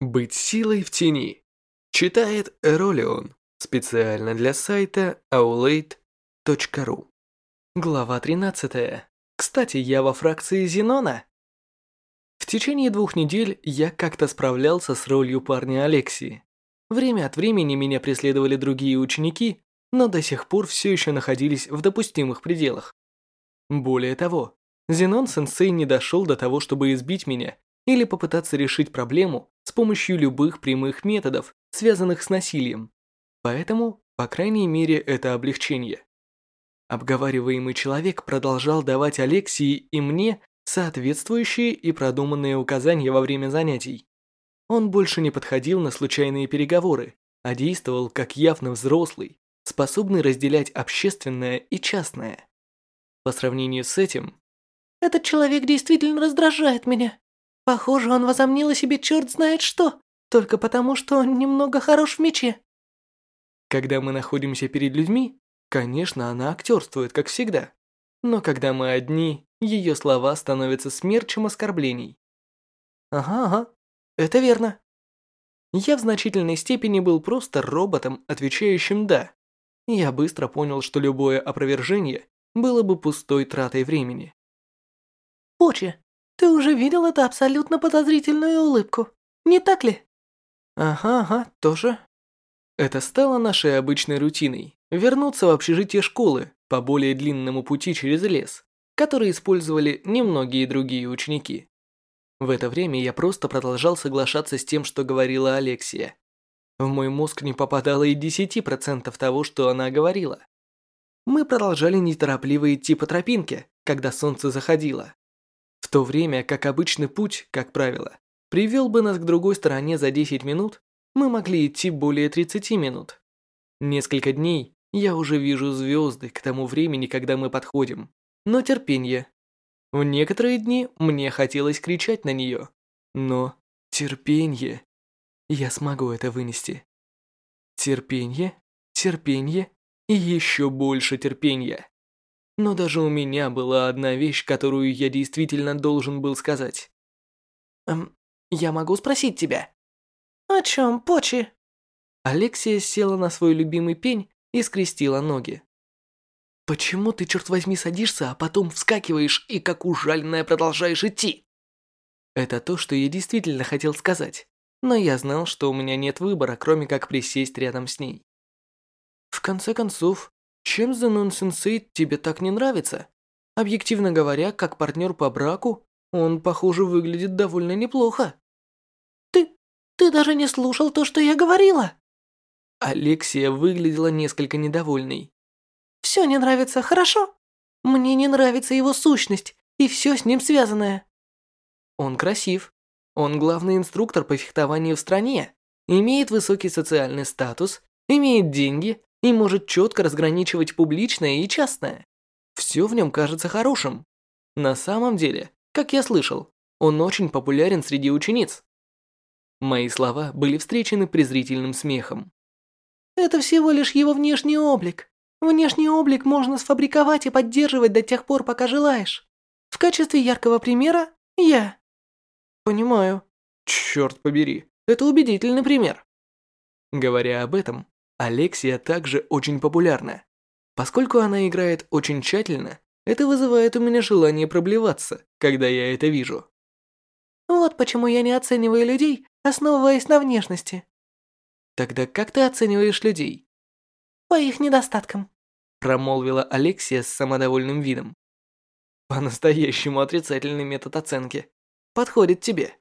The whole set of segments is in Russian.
Быть силой в тени. Читает Эролион. Специально для сайта aulade.ru. Глава 13. Кстати, я во фракции Зенона. В течение двух недель я как-то справлялся с ролью парня Алексии. Время от времени меня преследовали другие ученики, но до сих пор все еще находились в допустимых пределах. Более того, Зенон-сенсей не дошел до того, чтобы избить меня или попытаться решить проблему с помощью любых прямых методов, связанных с насилием. Поэтому, по крайней мере, это облегчение. Обговариваемый человек продолжал давать Алексии и мне соответствующие и продуманные указания во время занятий. Он больше не подходил на случайные переговоры, а действовал как явно взрослый, способный разделять общественное и частное. По сравнению с этим... «Этот человек действительно раздражает меня. Похоже, он возомнил о себе черт знает что, только потому, что он немного хорош в мече. Когда мы находимся перед людьми, конечно, она актерствует, как всегда. Но когда мы одни, ее слова становятся смерчем оскорблений. Ага, ага, это верно. Я в значительной степени был просто роботом, отвечающим «да». Я быстро понял, что любое опровержение было бы пустой тратой времени. Почи, ты уже видел эту абсолютно подозрительную улыбку, не так ли? Ага, ага, тоже. Это стало нашей обычной рутиной – вернуться в общежитие школы по более длинному пути через лес, который использовали немногие другие ученики. В это время я просто продолжал соглашаться с тем, что говорила Алексия. В мой мозг не попадало и 10% того, что она говорила. Мы продолжали неторопливо идти по тропинке, когда солнце заходило. То время как обычный путь, как правило, привел бы нас к другой стороне за 10 минут, мы могли идти более 30 минут. Несколько дней я уже вижу звезды к тому времени, когда мы подходим. Но терпение. В некоторые дни мне хотелось кричать на нее. Но терпение. Я смогу это вынести. Терпение, терпение и еще больше терпения. Но даже у меня была одна вещь, которую я действительно должен был сказать. Эм, я могу спросить тебя? О чем, Почи? Алексия села на свой любимый пень и скрестила ноги. Почему ты, черт возьми, садишься, а потом вскакиваешь и как ужаленная продолжаешь идти? Это то, что я действительно хотел сказать, но я знал, что у меня нет выбора, кроме как присесть рядом с ней. В конце концов, чем Зенон-сенсей тебе так не нравится? Объективно говоря, как партнер по браку, он, похоже, выглядит довольно неплохо. Ты... ты даже не слушал то, что я говорила? Алексия выглядела несколько недовольной. Все не нравится, хорошо? Мне не нравится его сущность и все с ним связанное. Он красив. Он главный инструктор по фехтованию в стране, имеет высокий социальный статус, имеет деньги и может четко разграничивать публичное и частное. Все в нем кажется хорошим. На самом деле, как я слышал, он очень популярен среди учениц. Мои слова были встречены презрительным смехом. Это всего лишь его внешний облик. Внешний облик можно сфабриковать и поддерживать до тех пор, пока желаешь. В качестве яркого примера – я. Понимаю. Черт побери, это убедительный пример. Говоря об этом, Алексия также очень популярна. Поскольку она играет очень тщательно, это вызывает у меня желание проблеваться, когда я это вижу. Вот почему я не оцениваю людей, основываясь на внешности. Тогда как ты оцениваешь людей? По их недостаткам. Промолвила Алексия с самодовольным видом. По-настоящему отрицательный метод оценки. Подходит тебе.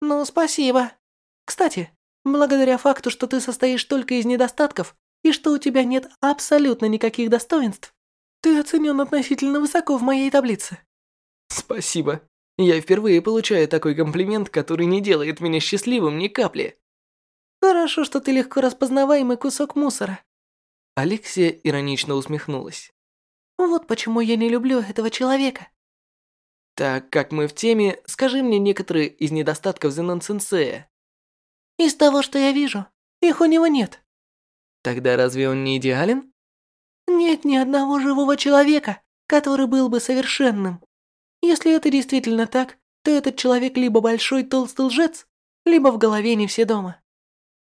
Ну, спасибо. Кстати, Благодаря факту, что ты состоишь только из недостатков и что у тебя нет абсолютно никаких достоинств, ты оценен относительно высоко в моей таблице. Спасибо. Я впервые получаю такой комплимент, который не делает меня счастливым ни капли. Хорошо, что ты легко распознаваемый кусок мусора. Алексия иронично усмехнулась. Вот почему я не люблю этого человека. Так как мы в теме, скажи мне некоторые из недостатков Зенон-сенсея. Из того, что я вижу, их у него нет. Тогда разве он не идеален? Нет ни одного живого человека, который был бы совершенным. Если это действительно так, то этот человек либо большой толстый лжец, либо в голове не все дома.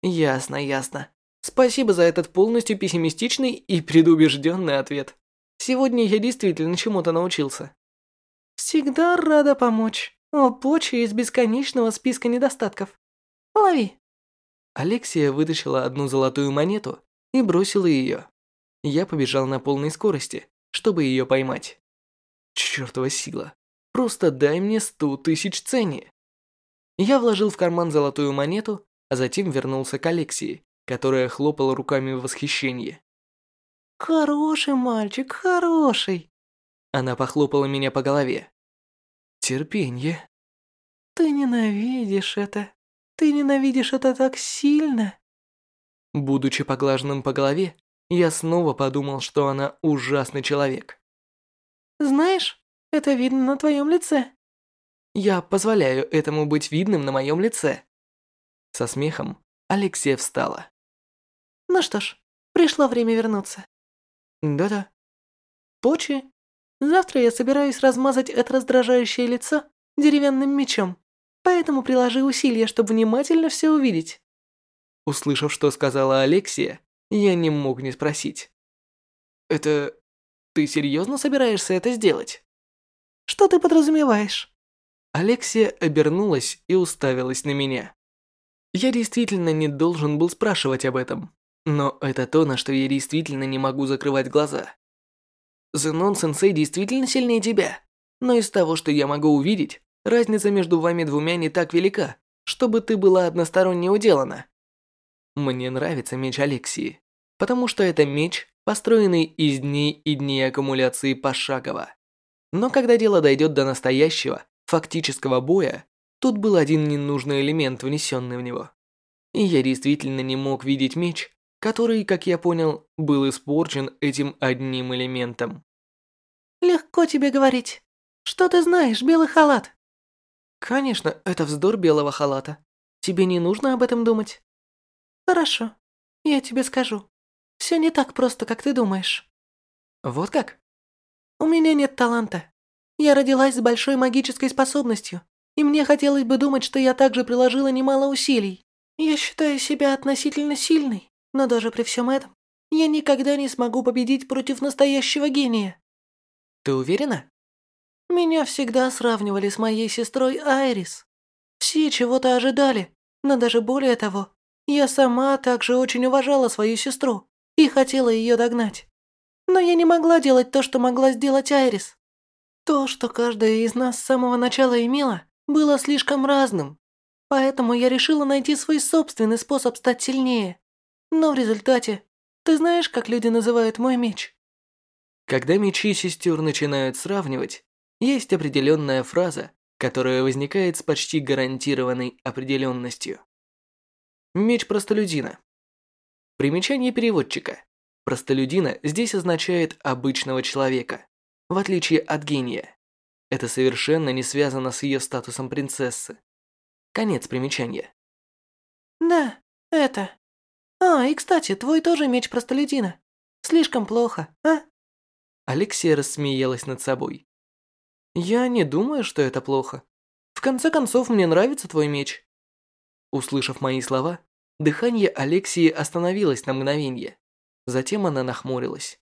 Ясно, ясно. Спасибо за этот полностью пессимистичный и предубежденный ответ. Сегодня я действительно чему-то научился. Всегда рада помочь. О, почи из бесконечного списка недостатков. Лови. Алексия вытащила одну золотую монету и бросила ее. Я побежал на полной скорости, чтобы ее поймать. Чёртова сила. Просто дай мне сто тысяч цени. Я вложил в карман золотую монету, а затем вернулся к Алексии, которая хлопала руками в восхищении. Хороший мальчик, хороший. Она похлопала меня по голове. Терпение. Ты ненавидишь это. Ты ненавидишь это так сильно. Будучи поглаженным по голове, я снова подумал, что она ужасный человек. Знаешь, это видно на твоем лице. Я позволяю этому быть видным на моем лице. Со смехом Алексея встала. Ну что ж, пришло время вернуться. Да-да. Почи, завтра я собираюсь размазать это раздражающее лицо деревянным мечом, поэтому приложи усилия, чтобы внимательно все увидеть. Услышав, что сказала Алексия, я не мог не спросить. «Это... ты серьезно собираешься это сделать?» «Что ты подразумеваешь?» Алексия обернулась и уставилась на меня. Я действительно не должен был спрашивать об этом, но это то, на что я действительно не могу закрывать глаза. Зенон-сенсей действительно сильнее тебя, но из того, что я могу увидеть, разница между вами двумя не так велика, чтобы ты была односторонне уделана. Мне нравится меч Алексии, потому что это меч, построенный из дней и дней аккумуляции пошагово. Но когда дело дойдет до настоящего, фактического боя, тут был один ненужный элемент, внесенный в него. И я действительно не мог видеть меч, который, как я понял, был испорчен этим одним элементом. «Легко тебе говорить. Что ты знаешь, белый халат?» «Конечно, это вздор белого халата. Тебе не нужно об этом думать». Хорошо, я тебе скажу. Все не так просто, как ты думаешь. Вот как? У меня нет таланта. Я родилась с большой магической способностью, и мне хотелось бы думать, что я также приложила немало усилий. Я считаю себя относительно сильной, но даже при всем этом я никогда не смогу победить против настоящего гения. Ты уверена? Меня всегда сравнивали с моей сестрой Айрис. Все чего-то ожидали, но даже более того, я сама также очень уважала свою сестру и хотела ее догнать. Но я не могла делать то, что могла сделать Айрис. То, что каждая из нас с самого начала имела, было слишком разным. Поэтому я решила найти свой собственный способ стать сильнее. Но в результате, ты знаешь, как люди называют мой меч? Когда мечи сестер начинают сравнивать, есть определенная фраза, которая возникает с почти гарантированной определенностью. Меч простолюдина. Примечание переводчика. Простолюдина здесь означает обычного человека, в отличие от гения. Это совершенно не связано с ее статусом принцессы. Конец примечания. Да, это. А, и кстати, твой тоже меч простолюдина. Слишком плохо, а? Алексия рассмеялась над собой. Я не думаю, что это плохо. В конце концов, мне нравится твой меч. Услышав мои слова, дыхание Алексии остановилось на мгновение. Затем она нахмурилась.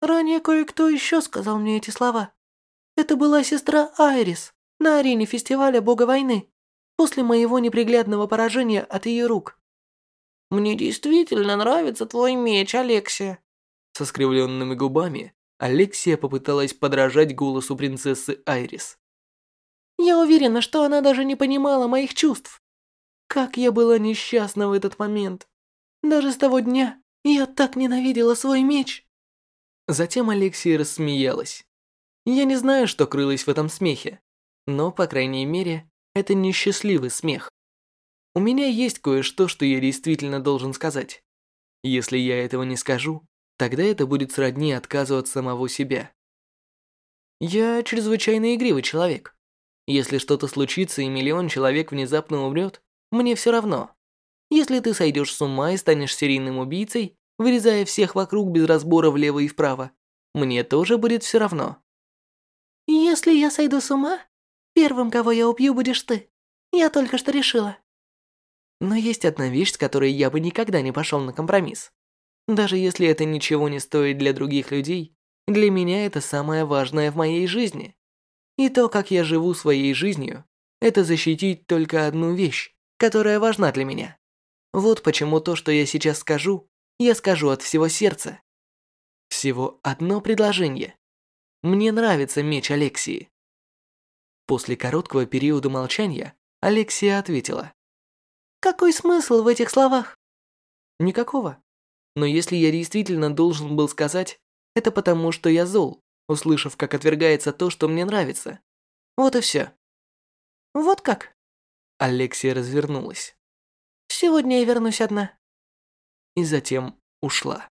«Ранее кое-кто еще сказал мне эти слова. Это была сестра Айрис на арене фестиваля Бога Войны, после моего неприглядного поражения от ее рук. Мне действительно нравится твой меч, Алексия». Со скривленными губами Алексия попыталась подражать голосу принцессы Айрис. «Я уверена, что она даже не понимала моих чувств. Как я была несчастна в этот момент. Даже с того дня я так ненавидела свой меч. Затем Алексия рассмеялась. Я не знаю, что крылось в этом смехе, но, по крайней мере, это не счастливый смех. У меня есть кое-что, что я действительно должен сказать. Если я этого не скажу, тогда это будет сродни отказу от самого себя. Я чрезвычайно игривый человек. Если что-то случится и миллион человек внезапно умрет, мне все равно. Если ты сойдешь с ума и станешь серийным убийцей, вырезая всех вокруг без разбора влево и вправо, мне тоже будет все равно. Если я сойду с ума, первым, кого я убью, будешь ты. Я только что решила. Но есть одна вещь, с которой я бы никогда не пошел на компромисс. Даже если это ничего не стоит для других людей, для меня это самое важное в моей жизни. И то, как я живу своей жизнью, это защитить только одну вещь, которая важна для меня. Вот почему то, что я сейчас скажу, я скажу от всего сердца. Всего одно предложение. Мне нравится меч Алексии. После короткого периода молчания Алексия ответила. Какой смысл в этих словах? Никакого. Но если я действительно должен был сказать, это потому, что я зол, услышав, как отвергается то, что мне нравится. Вот и все. Вот как? Алексия развернулась. Сегодня я вернусь одна. И затем ушла.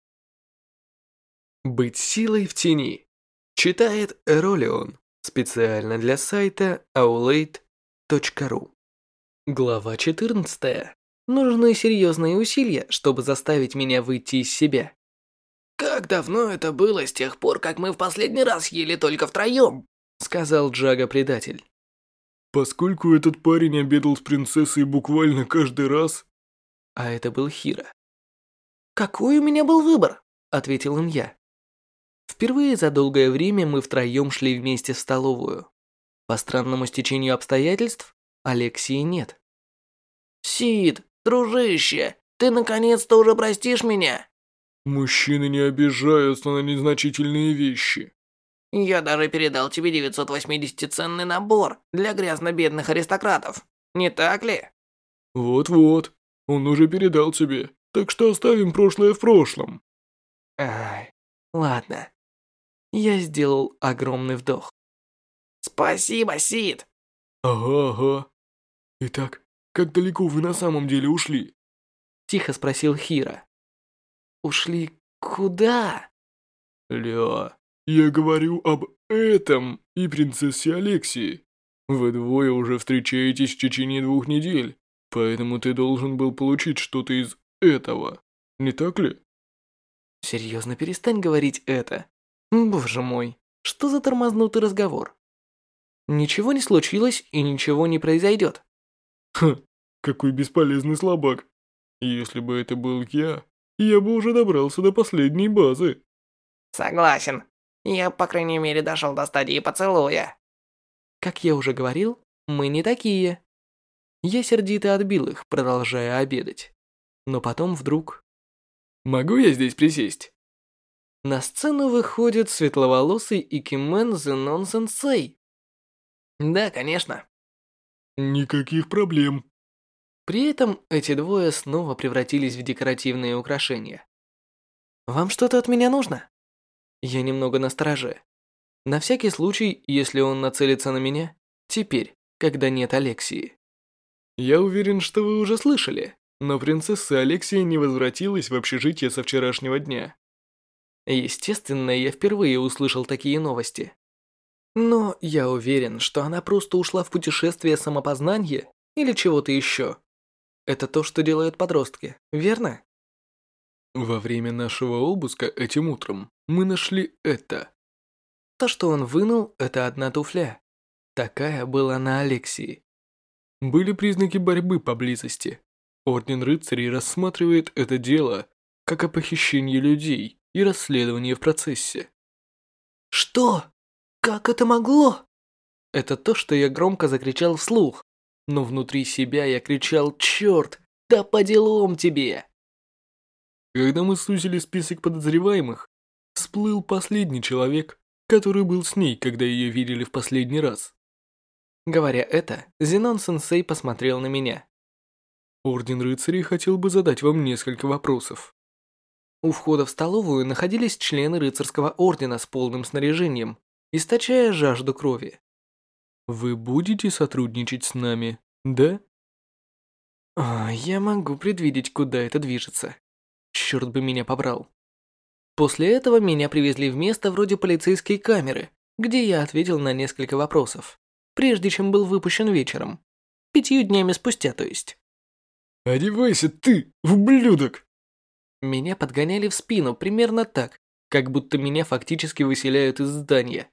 Быть силой в тени. Читает Эролион. Специально для сайта aulade.ru. Глава 14. Нужны серьезные усилия, чтобы заставить меня выйти из себя. «Как давно это было с тех пор, как мы в последний раз ели только втроем?» Сказал Джага-предатель. Поскольку этот парень обедал с принцессой буквально каждый раз... А это был Хира. «Какой у меня был выбор?» Ответил им я. Впервые за долгое время мы втроем шли вместе в столовую. По странному стечению обстоятельств, Алексии нет. «Сид, дружище, ты наконец-то уже простишь меня?» Мужчины не обижаются на незначительные вещи. Я даже передал тебе 980-ценный набор для грязно-бедных аристократов. Не так ли? Вот-вот, он уже передал тебе, так что оставим прошлое в прошлом. Ай, ладно. Я сделал огромный вдох. Спасибо, Сид. Ага, ага. Итак, как далеко вы на самом деле ушли? Тихо спросил Хира. Ушли куда? Ля, я говорю об этом и принцессе Алексии. Вы двое уже встречаетесь в течение двух недель, поэтому ты должен был получить что-то из этого, не так ли? Серьезно, перестань говорить это. Боже мой, что за тормознутый разговор? Ничего не случилось и ничего не произойдет. Ха, какой бесполезный слабак. Если бы это был я, я бы уже добрался до последней базы. Согласен. Я, по крайней мере, дошел до стадии поцелуя. Как я уже говорил, мы не такие. Я сердито отбил их, продолжая обедать. Но потом вдруг... Могу я здесь присесть? На сцену выходит светловолосый Икимен Зенон Сенсей. Да, конечно. Никаких проблем. При этом эти двое снова превратились в декоративные украшения. «Вам что-то от меня нужно?» Я немного настороже. На всякий случай, если он нацелится на меня, теперь, когда нет Алексии. Я уверен, что вы уже слышали, но принцесса Алексия не возвратилась в общежитие со вчерашнего дня. Естественно, я впервые услышал такие новости. Но я уверен, что она просто ушла в путешествие самопознания или чего-то еще. Это то, что делают подростки, верно? Во время нашего обыска этим утром мы нашли это. То, что он вынул, это одна туфля. Такая была на Алексии. Были признаки борьбы поблизости. Орден рыцарей рассматривает это дело как о похищении людей и расследовании в процессе. Что? Как это могло? Это то, что я громко закричал вслух, но внутри себя я кричал «Черт, да по делам тебе!» Когда мы сузили список подозреваемых, всплыл последний человек, который был с ней, когда ее видели в последний раз. Говоря это, Зенон-сенсей посмотрел на меня. Орден рыцарей хотел бы задать вам несколько вопросов. У входа в столовую находились члены рыцарского ордена с полным снаряжением, источая жажду крови. Вы будете сотрудничать с нами, да? О, я могу предвидеть, куда это движется. Черт бы меня побрал. После этого меня привезли в место вроде полицейской камеры, где я ответил на несколько вопросов, прежде чем был выпущен вечером. Пятью днями спустя, то есть. «Одевайся ты, ублюдок!» Меня подгоняли в спину примерно так, как будто меня фактически выселяют из здания.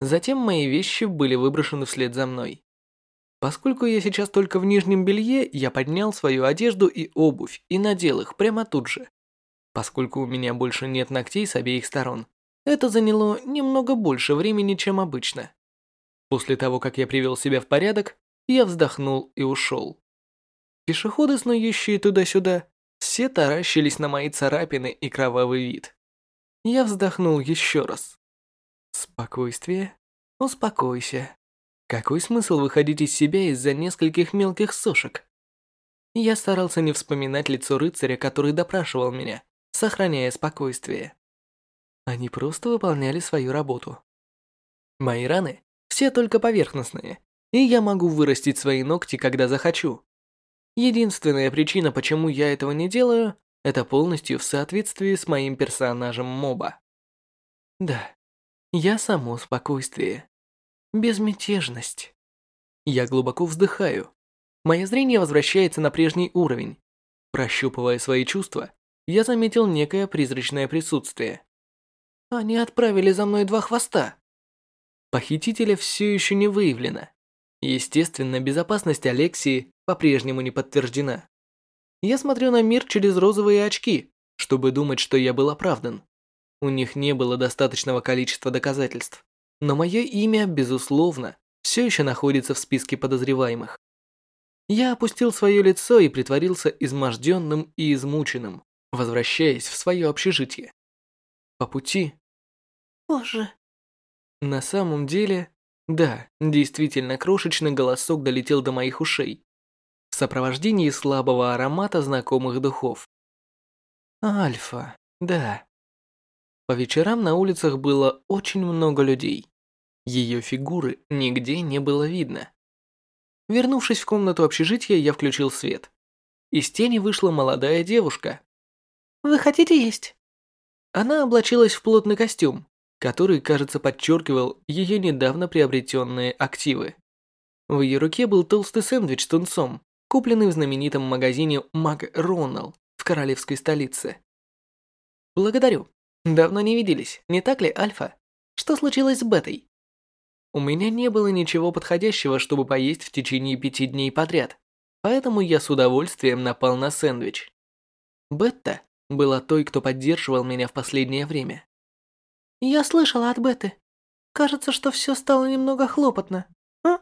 Затем мои вещи были выброшены вслед за мной. Поскольку я сейчас только в нижнем белье, я поднял свою одежду и обувь и надел их прямо тут же. Поскольку у меня больше нет ногтей с обеих сторон, это заняло немного больше времени, чем обычно. После того, как я привел себя в порядок, я вздохнул и ушел. Пешеходы, снующие туда-сюда, все таращились на мои царапины и кровавый вид. Я вздохнул еще раз. Спокойствие. Успокойся. Какой смысл выходить из себя из-за нескольких мелких сошек? Я старался не вспоминать лицо рыцаря, который допрашивал меня, сохраняя спокойствие. Они просто выполняли свою работу. Мои раны все только поверхностные, и я могу вырастить свои ногти, когда захочу. Единственная причина, почему я этого не делаю, это полностью в соответствии с моим персонажем моба. Да, я само спокойствие. Безмятежность. Я глубоко вздыхаю. Мое зрение возвращается на прежний уровень. Прощупывая свои чувства, я заметил некое призрачное присутствие. Они отправили за мной два хвоста. Похитителя все еще не выявлено. Естественно, безопасность Алексии по-прежнему не подтверждена. Я смотрю на мир через розовые очки, чтобы думать, что я был оправдан. У них не было достаточного количества доказательств но мое имя, безусловно, все еще находится в списке подозреваемых. Я опустил свое лицо и притворился изможденным и измученным, возвращаясь в свое общежитие. По пути... Боже. На самом деле, да, действительно, крошечный голосок долетел до моих ушей в сопровождении слабого аромата знакомых духов. Альфа, да. По вечерам на улицах было очень много людей. Ее фигуры нигде не было видно. Вернувшись в комнату общежития, я включил свет. Из тени вышла молодая девушка. «Вы хотите есть?» Она облачилась в плотный костюм, который, кажется, подчеркивал ее недавно приобретенные активы. В ее руке был толстый сэндвич с тунцом, купленный в знаменитом магазине Мак Ронал в королевской столице. «Благодарю. Давно не виделись, не так ли, Альфа? Что случилось с Бетой?» У меня не было ничего подходящего, чтобы поесть в течение пяти дней подряд, поэтому я с удовольствием напал на сэндвич. Бетта была той, кто поддерживал меня в последнее время. «Я слышала от Бетты. Кажется, что все стало немного хлопотно, а?»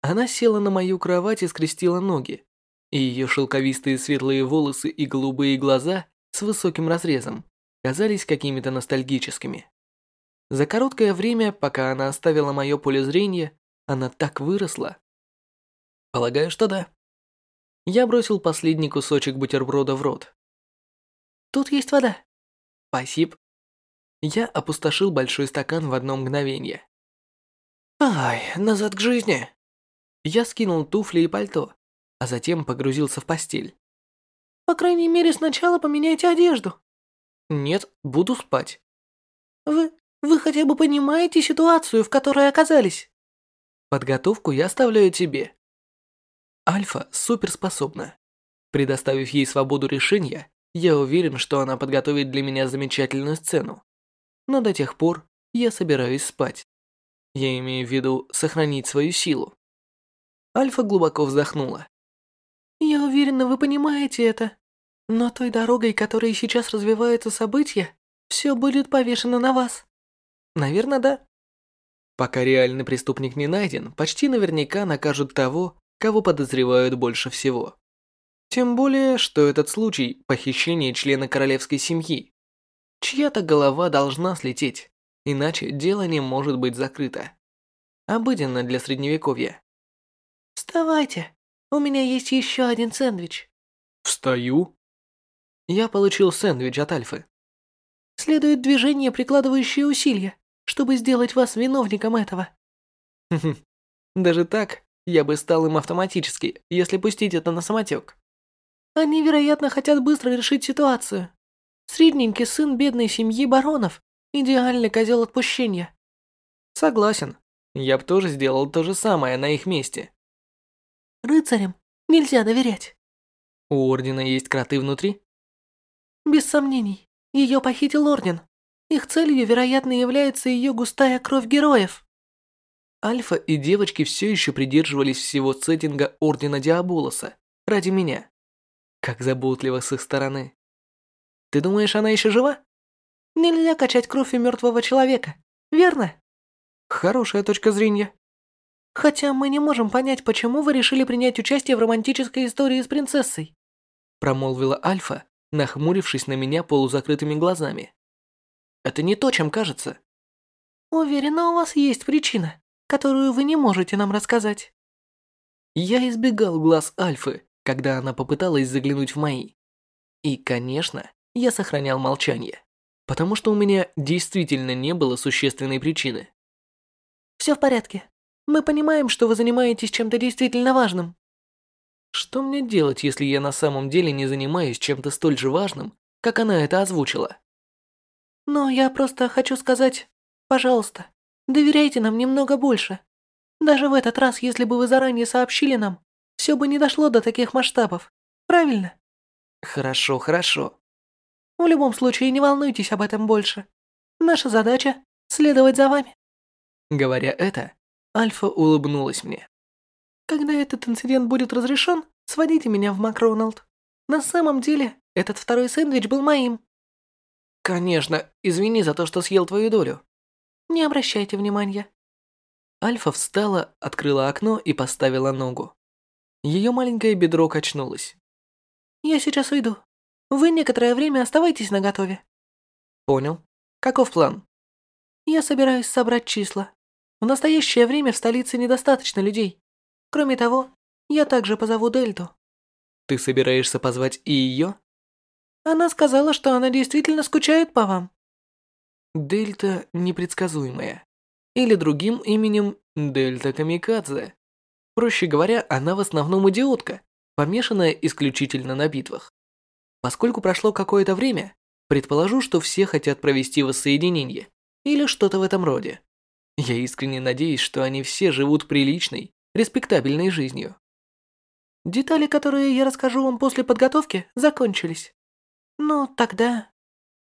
Она села на мою кровать и скрестила ноги, и ее шелковистые светлые волосы и голубые глаза с высоким разрезом казались какими-то ностальгическими. За короткое время, пока она оставила мое поле зрения, она так выросла. Полагаю, что да. Я бросил последний кусочек бутерброда в рот. Тут есть вода. Спасибо. Я опустошил большой стакан в одно мгновение. Ай, назад к жизни. Я скинул туфли и пальто, а затем погрузился в постель. По крайней мере, сначала поменяйте одежду. Нет, буду спать. Вы вы хотя бы понимаете ситуацию, в которой оказались? Подготовку я оставляю тебе. Альфа суперспособна. Предоставив ей свободу решения, я уверен, что она подготовит для меня замечательную сцену. Но до тех пор я собираюсь спать. Я имею в виду сохранить свою силу. Альфа глубоко вздохнула. Я уверена, вы понимаете это. Но той дорогой, которой сейчас развиваются события, все будет повешено на вас. Наверное, да. Пока реальный преступник не найден, почти наверняка накажут того, кого подозревают больше всего. Тем более, что этот случай – похищение члена королевской семьи. Чья-то голова должна слететь, иначе дело не может быть закрыто. Обыденно для средневековья. «Вставайте, у меня есть еще один сэндвич». «Встаю?» Я получил сэндвич от Альфы. Следует движение, прикладывающее усилия чтобы сделать вас виновником этого. Даже так, я бы стал им автоматически, если пустить это на самотек. Они, вероятно, хотят быстро решить ситуацию. Средненький сын бедной семьи баронов. Идеальный козел отпущения. Согласен. Я бы тоже сделал то же самое на их месте. Рыцарям нельзя доверять. У Ордена есть кроты внутри? Без сомнений. Ее похитил Орден. Их целью, вероятно, является ее густая кровь героев. Альфа и девочки все еще придерживались всего сеттинга Ордена Диаболоса ради меня. Как заботливо с их стороны. Ты думаешь, она еще жива? Нельзя качать кровь у мертвого человека, верно? Хорошая точка зрения. Хотя мы не можем понять, почему вы решили принять участие в романтической истории с принцессой. Промолвила Альфа, нахмурившись на меня полузакрытыми глазами. Это не то, чем кажется. Уверена, у вас есть причина, которую вы не можете нам рассказать. Я избегал глаз Альфы, когда она попыталась заглянуть в мои. И, конечно, я сохранял молчание, потому что у меня действительно не было существенной причины. Все в порядке. Мы понимаем, что вы занимаетесь чем-то действительно важным. Что мне делать, если я на самом деле не занимаюсь чем-то столь же важным, как она это озвучила? Но я просто хочу сказать, пожалуйста, доверяйте нам немного больше. Даже в этот раз, если бы вы заранее сообщили нам, все бы не дошло до таких масштабов. Правильно? Хорошо, хорошо. В любом случае, не волнуйтесь об этом больше. Наша задача — следовать за вами. Говоря это, Альфа улыбнулась мне. Когда этот инцидент будет разрешен, сводите меня в Макроналд. На самом деле, этот второй сэндвич был моим. Конечно, извини за то, что съел твою долю. Не обращайте внимания. Альфа встала, открыла окно и поставила ногу. Ее маленькое бедро качнулось. Я сейчас уйду. Вы некоторое время оставайтесь наготове. Понял. Каков план? Я собираюсь собрать числа. В настоящее время в столице недостаточно людей. Кроме того, я также позову Дельту. Ты собираешься позвать и ее? Она сказала, что она действительно скучает по вам. Дельта непредсказуемая. Или другим именем Дельта Камикадзе. Проще говоря, она в основном идиотка, помешанная исключительно на битвах. Поскольку прошло какое-то время, предположу, что все хотят провести воссоединение или что-то в этом роде. Я искренне надеюсь, что они все живут приличной, респектабельной жизнью. Детали, которые я расскажу вам после подготовки, закончились. Ну, тогда...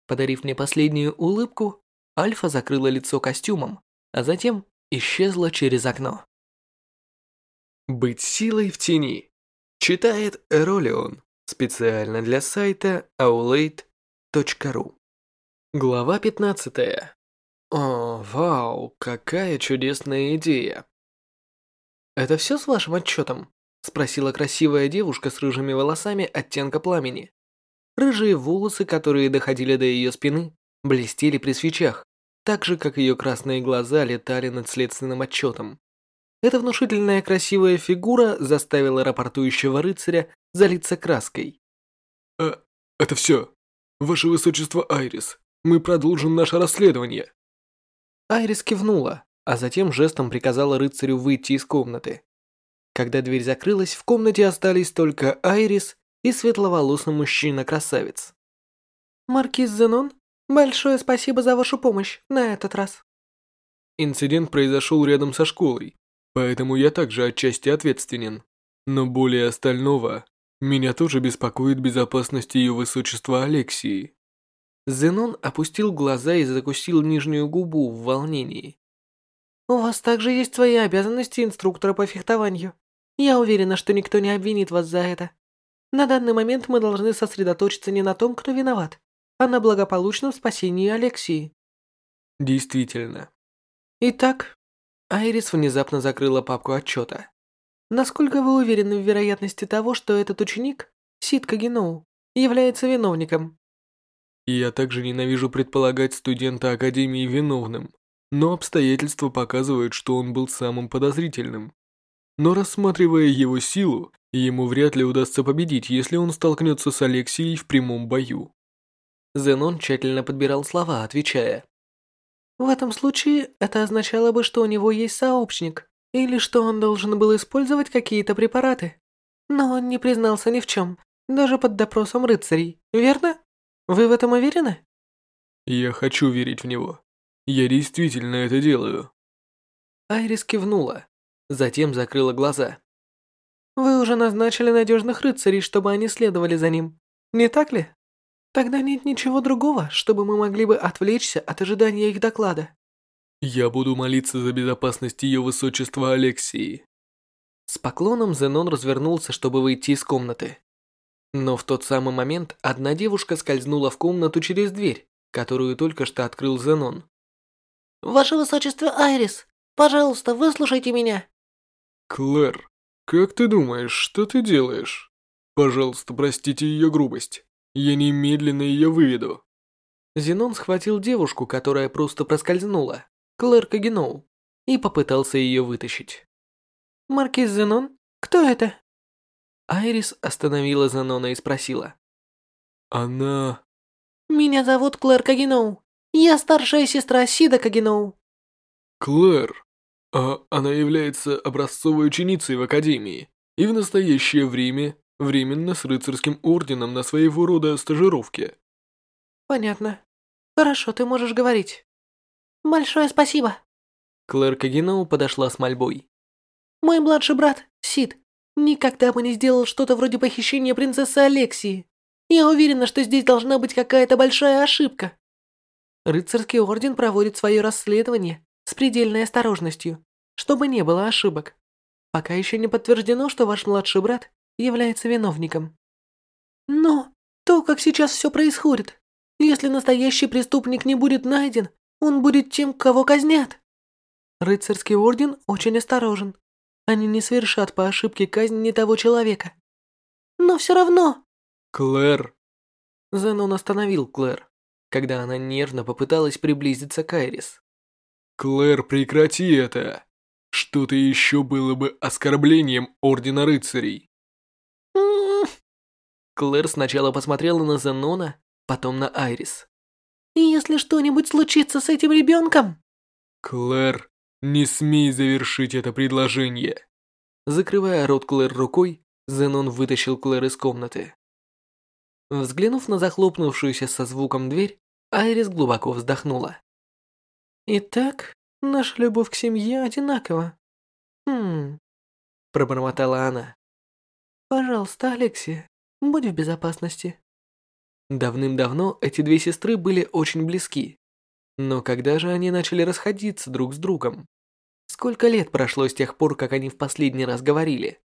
Подарив мне последнюю улыбку, Альфа закрыла лицо костюмом, а затем исчезла через окно. Быть силой в тени. Читает Эролион специально для сайта aulade.ru. Глава 15. О, вау, какая чудесная идея. Это все с вашим отчетом? Спросила красивая девушка с рыжими волосами оттенка пламени. Рыжие волосы, которые доходили до ее спины, блестели при свечах, так же, как ее красные глаза летали над следственным отчетом. Эта внушительная красивая фигура заставила рапортующего рыцаря залиться краской. «Э, это все. Ваше Высочество Айрис, мы продолжим наше расследование». Айрис кивнула, а затем жестом приказала рыцарю выйти из комнаты. Когда дверь закрылась, в комнате остались только Айрис и светловолосый мужчина-красавец. «Маркиз Зенон, большое спасибо за вашу помощь на этот раз». Инцидент произошел рядом со школой, поэтому я также отчасти ответственен. Но более остального, меня тоже беспокоит безопасность ее высочества Алексии. Зенон опустил глаза и закусил нижнюю губу в волнении. «У вас также есть свои обязанности инструктора по фехтованию. Я уверена, что никто не обвинит вас за это. На данный момент мы должны сосредоточиться не на том, кто виноват, а на благополучном спасении Алексии». Действительно. Итак, Айрис внезапно закрыла папку отчета. Насколько вы уверены в вероятности того, что этот ученик, Ситка Геноу, является виновником? Я также ненавижу предполагать студента Академии виновным, но обстоятельства показывают, что он был самым подозрительным. Но рассматривая его силу, ему вряд ли удастся победить, если он столкнется с Алексией в прямом бою. Зенон тщательно подбирал слова, отвечая. В этом случае это означало бы, что у него есть сообщник, или что он должен был использовать какие-то препараты. Но он не признался ни в чем, даже под допросом рыцарей, верно? Вы в этом уверены? Я хочу верить в него. Я действительно это делаю. Айрис кивнула, затем закрыла глаза. Вы уже назначили надежных рыцарей, чтобы они следовали за ним, не так ли? Тогда нет ничего другого, чтобы мы могли бы отвлечься от ожидания их доклада. Я буду молиться за безопасность ее высочества Алексии. С поклоном Зенон развернулся, чтобы выйти из комнаты. Но в тот самый момент одна девушка скользнула в комнату через дверь, которую только что открыл Зенон. «Ваше высочество Айрис, пожалуйста, выслушайте меня!» Клэр, как ты думаешь, что ты делаешь? Пожалуйста, простите ее грубость. Я немедленно ее выведу. Зенон схватил девушку, которая просто проскользнула, Клэр Кагеноу, и попытался ее вытащить. «Маркиз Зенон? Кто это?» Айрис остановила Зенона и спросила. Она... «Меня зовут Клэр Кагеноу. Я старшая сестра Сида Кагеноу». Клэр. А она является образцовой ученицей в Академии и в настоящее время временно с рыцарским орденом на своего рода стажировке. «Понятно. Хорошо, ты можешь говорить. Большое спасибо». Клэр Кагеноу подошла с мольбой. «Мой младший брат, Сид, никогда бы не сделал что-то вроде похищения принцессы Алексии. Я уверена, что здесь должна быть какая-то большая ошибка. Рыцарский орден проводит свое расследование с предельной осторожностью, чтобы не было ошибок. Пока еще не подтверждено, что ваш младший брат является виновником. Но то, как сейчас все происходит, если настоящий преступник не будет найден, он будет тем, кого казнят. Рыцарский орден очень осторожен. Они не совершат по ошибке казнь не того человека. Но все равно... Клэр. Зенон остановил Клэр, когда она нервно попыталась приблизиться к Айрис. Клэр, прекрати это. Что-то еще было бы оскорблением Ордена Рыцарей. Клэр сначала посмотрела на Зенона, потом на Айрис. «Если что-нибудь случится с этим ребенком...» Клэр, не смей завершить это предложение. Закрывая рот Клэр рукой, Зенон вытащил Клэр из комнаты. Взглянув на захлопнувшуюся со звуком дверь, Айрис глубоко вздохнула. «Итак, наша любовь к семье одинакова. Хм...» Пробормотала она. «Пожалуйста, Алексия, будь в безопасности». Давным-давно эти две сестры были очень близки. Но когда же они начали расходиться друг с другом? Сколько лет прошло с тех пор, как они в последний раз говорили?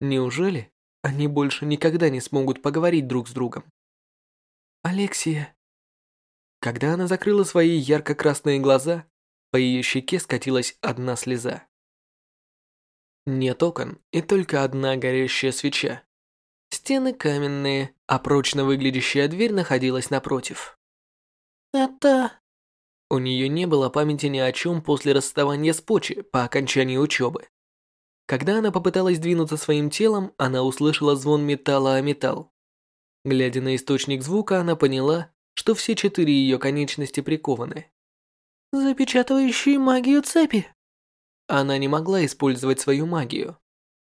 Неужели они больше никогда не смогут поговорить друг с другом? Алексия. Когда она закрыла свои ярко-красные глаза, по ее щеке скатилась одна слеза. Нет окон и только одна горящая свеча. Стены каменные, а прочно выглядящая дверь находилась напротив. «Это...» У нее не было памяти ни о чем после расставания с Почи по окончании учебы. Когда она попыталась двинуться своим телом, она услышала звон металла о металл. Глядя на источник звука, она поняла, что все четыре ее конечности прикованы. «Запечатывающие магию цепи». Она не могла использовать свою магию.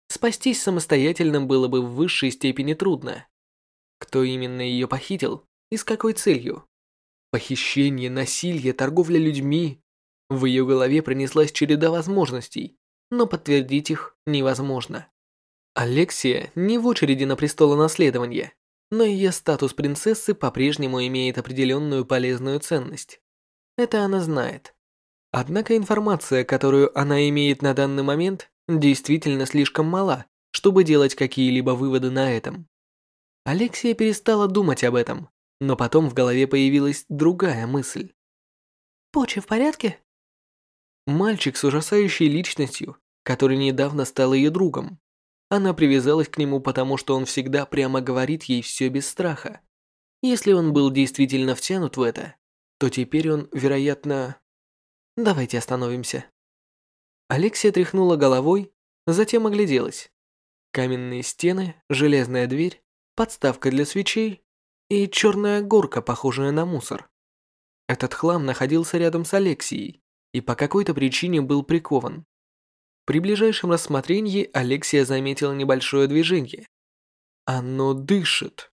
Спастись самостоятельным было бы в высшей степени трудно. Кто именно ее похитил и с какой целью? Похищение, насилие, торговля людьми. В ее голове пронеслась череда возможностей, но подтвердить их невозможно. Алексия не в очереди на престолонаследование, но ее статус принцессы по-прежнему имеет определенную полезную ценность. Это она знает. Однако информация, которую она имеет на данный момент, действительно слишком мала, чтобы делать какие-либо выводы на этом. Алексия перестала думать об этом, но потом в голове появилась другая мысль. «Почи в порядке?» Мальчик с ужасающей личностью, который недавно стал ее другом. Она привязалась к нему, потому что он всегда прямо говорит ей все без страха. Если он был действительно втянут в это, то теперь он, вероятно... Давайте остановимся. Алексия тряхнула головой, затем огляделась. Каменные стены, железная дверь, подставка для свечей и черная горка, похожая на мусор. Этот хлам находился рядом с Алексией и по какой-то причине был прикован. При ближайшем рассмотрении Алексия заметила небольшое движение. Оно дышит.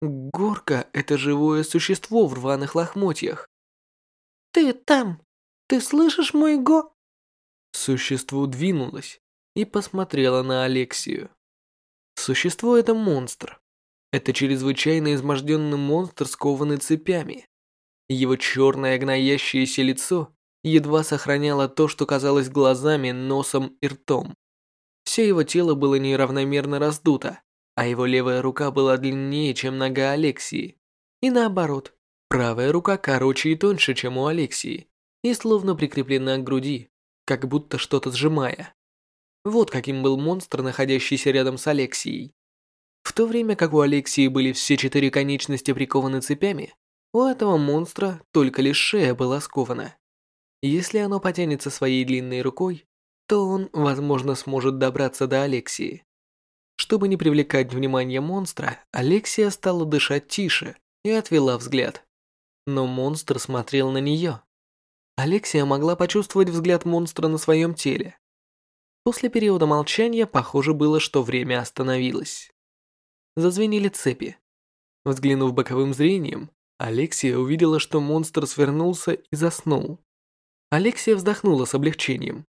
Горка – это живое существо в рваных лохмотьях. «Ты там! Ты слышишь мой го...» Существо двинулось и посмотрело на Алексию. Существо это монстр. Это чрезвычайно изможденный монстр, скованный цепями. Его черное гноящееся лицо едва сохраняло то, что казалось глазами, носом и ртом. Все его тело было неравномерно раздуто, а его левая рука была длиннее, чем нога Алексии. И наоборот, правая рука короче и тоньше, чем у Алексии, и словно прикреплена к груди, как будто что-то сжимая. Вот каким был монстр, находящийся рядом с Алексией. В то время как у Алексии были все четыре конечности прикованы цепями, у этого монстра только лишь шея была скована. Если оно потянется своей длинной рукой, то он, возможно, сможет добраться до Алексии. Чтобы не привлекать внимание монстра, Алексия стала дышать тише и отвела взгляд. Но монстр смотрел на нее. Алексия могла почувствовать взгляд монстра на своем теле. После периода молчания похоже было, что время остановилось. Зазвенели цепи. Взглянув боковым зрением, Алексия увидела, что монстр свернулся и заснул. Алексия вздохнула с облегчением.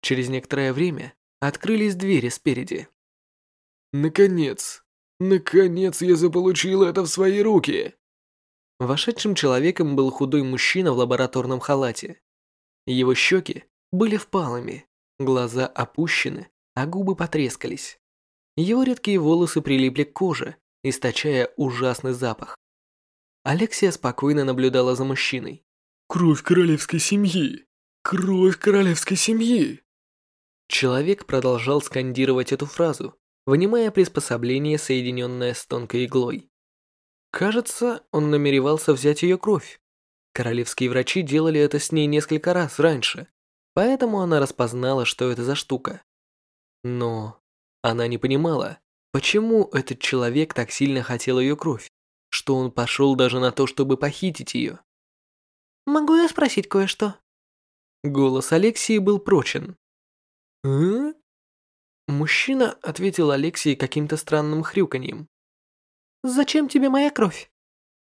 Через некоторое время открылись двери спереди. «Наконец! Наконец я заполучил это в свои руки!» Вошедшим человеком был худой мужчина в лабораторном халате. Его щеки были впалыми, глаза опущены, а губы потрескались. Его редкие волосы прилипли к коже, источая ужасный запах. Алексия спокойно наблюдала за мужчиной. «Кровь королевской семьи! Кровь королевской семьи!» Человек продолжал скандировать эту фразу, вынимая приспособление, соединенное с тонкой иглой. Кажется, он намеревался взять ее кровь. Королевские врачи делали это с ней несколько раз раньше, поэтому она распознала, что это за штука. Но она не понимала, почему этот человек так сильно хотел ее кровь, что он пошел даже на то, чтобы похитить ее. «Могу я спросить кое-что?» Голос Алексии был прочен. «А?» Мужчина ответил Алексии каким-то странным хрюканьем. «Зачем тебе моя кровь?»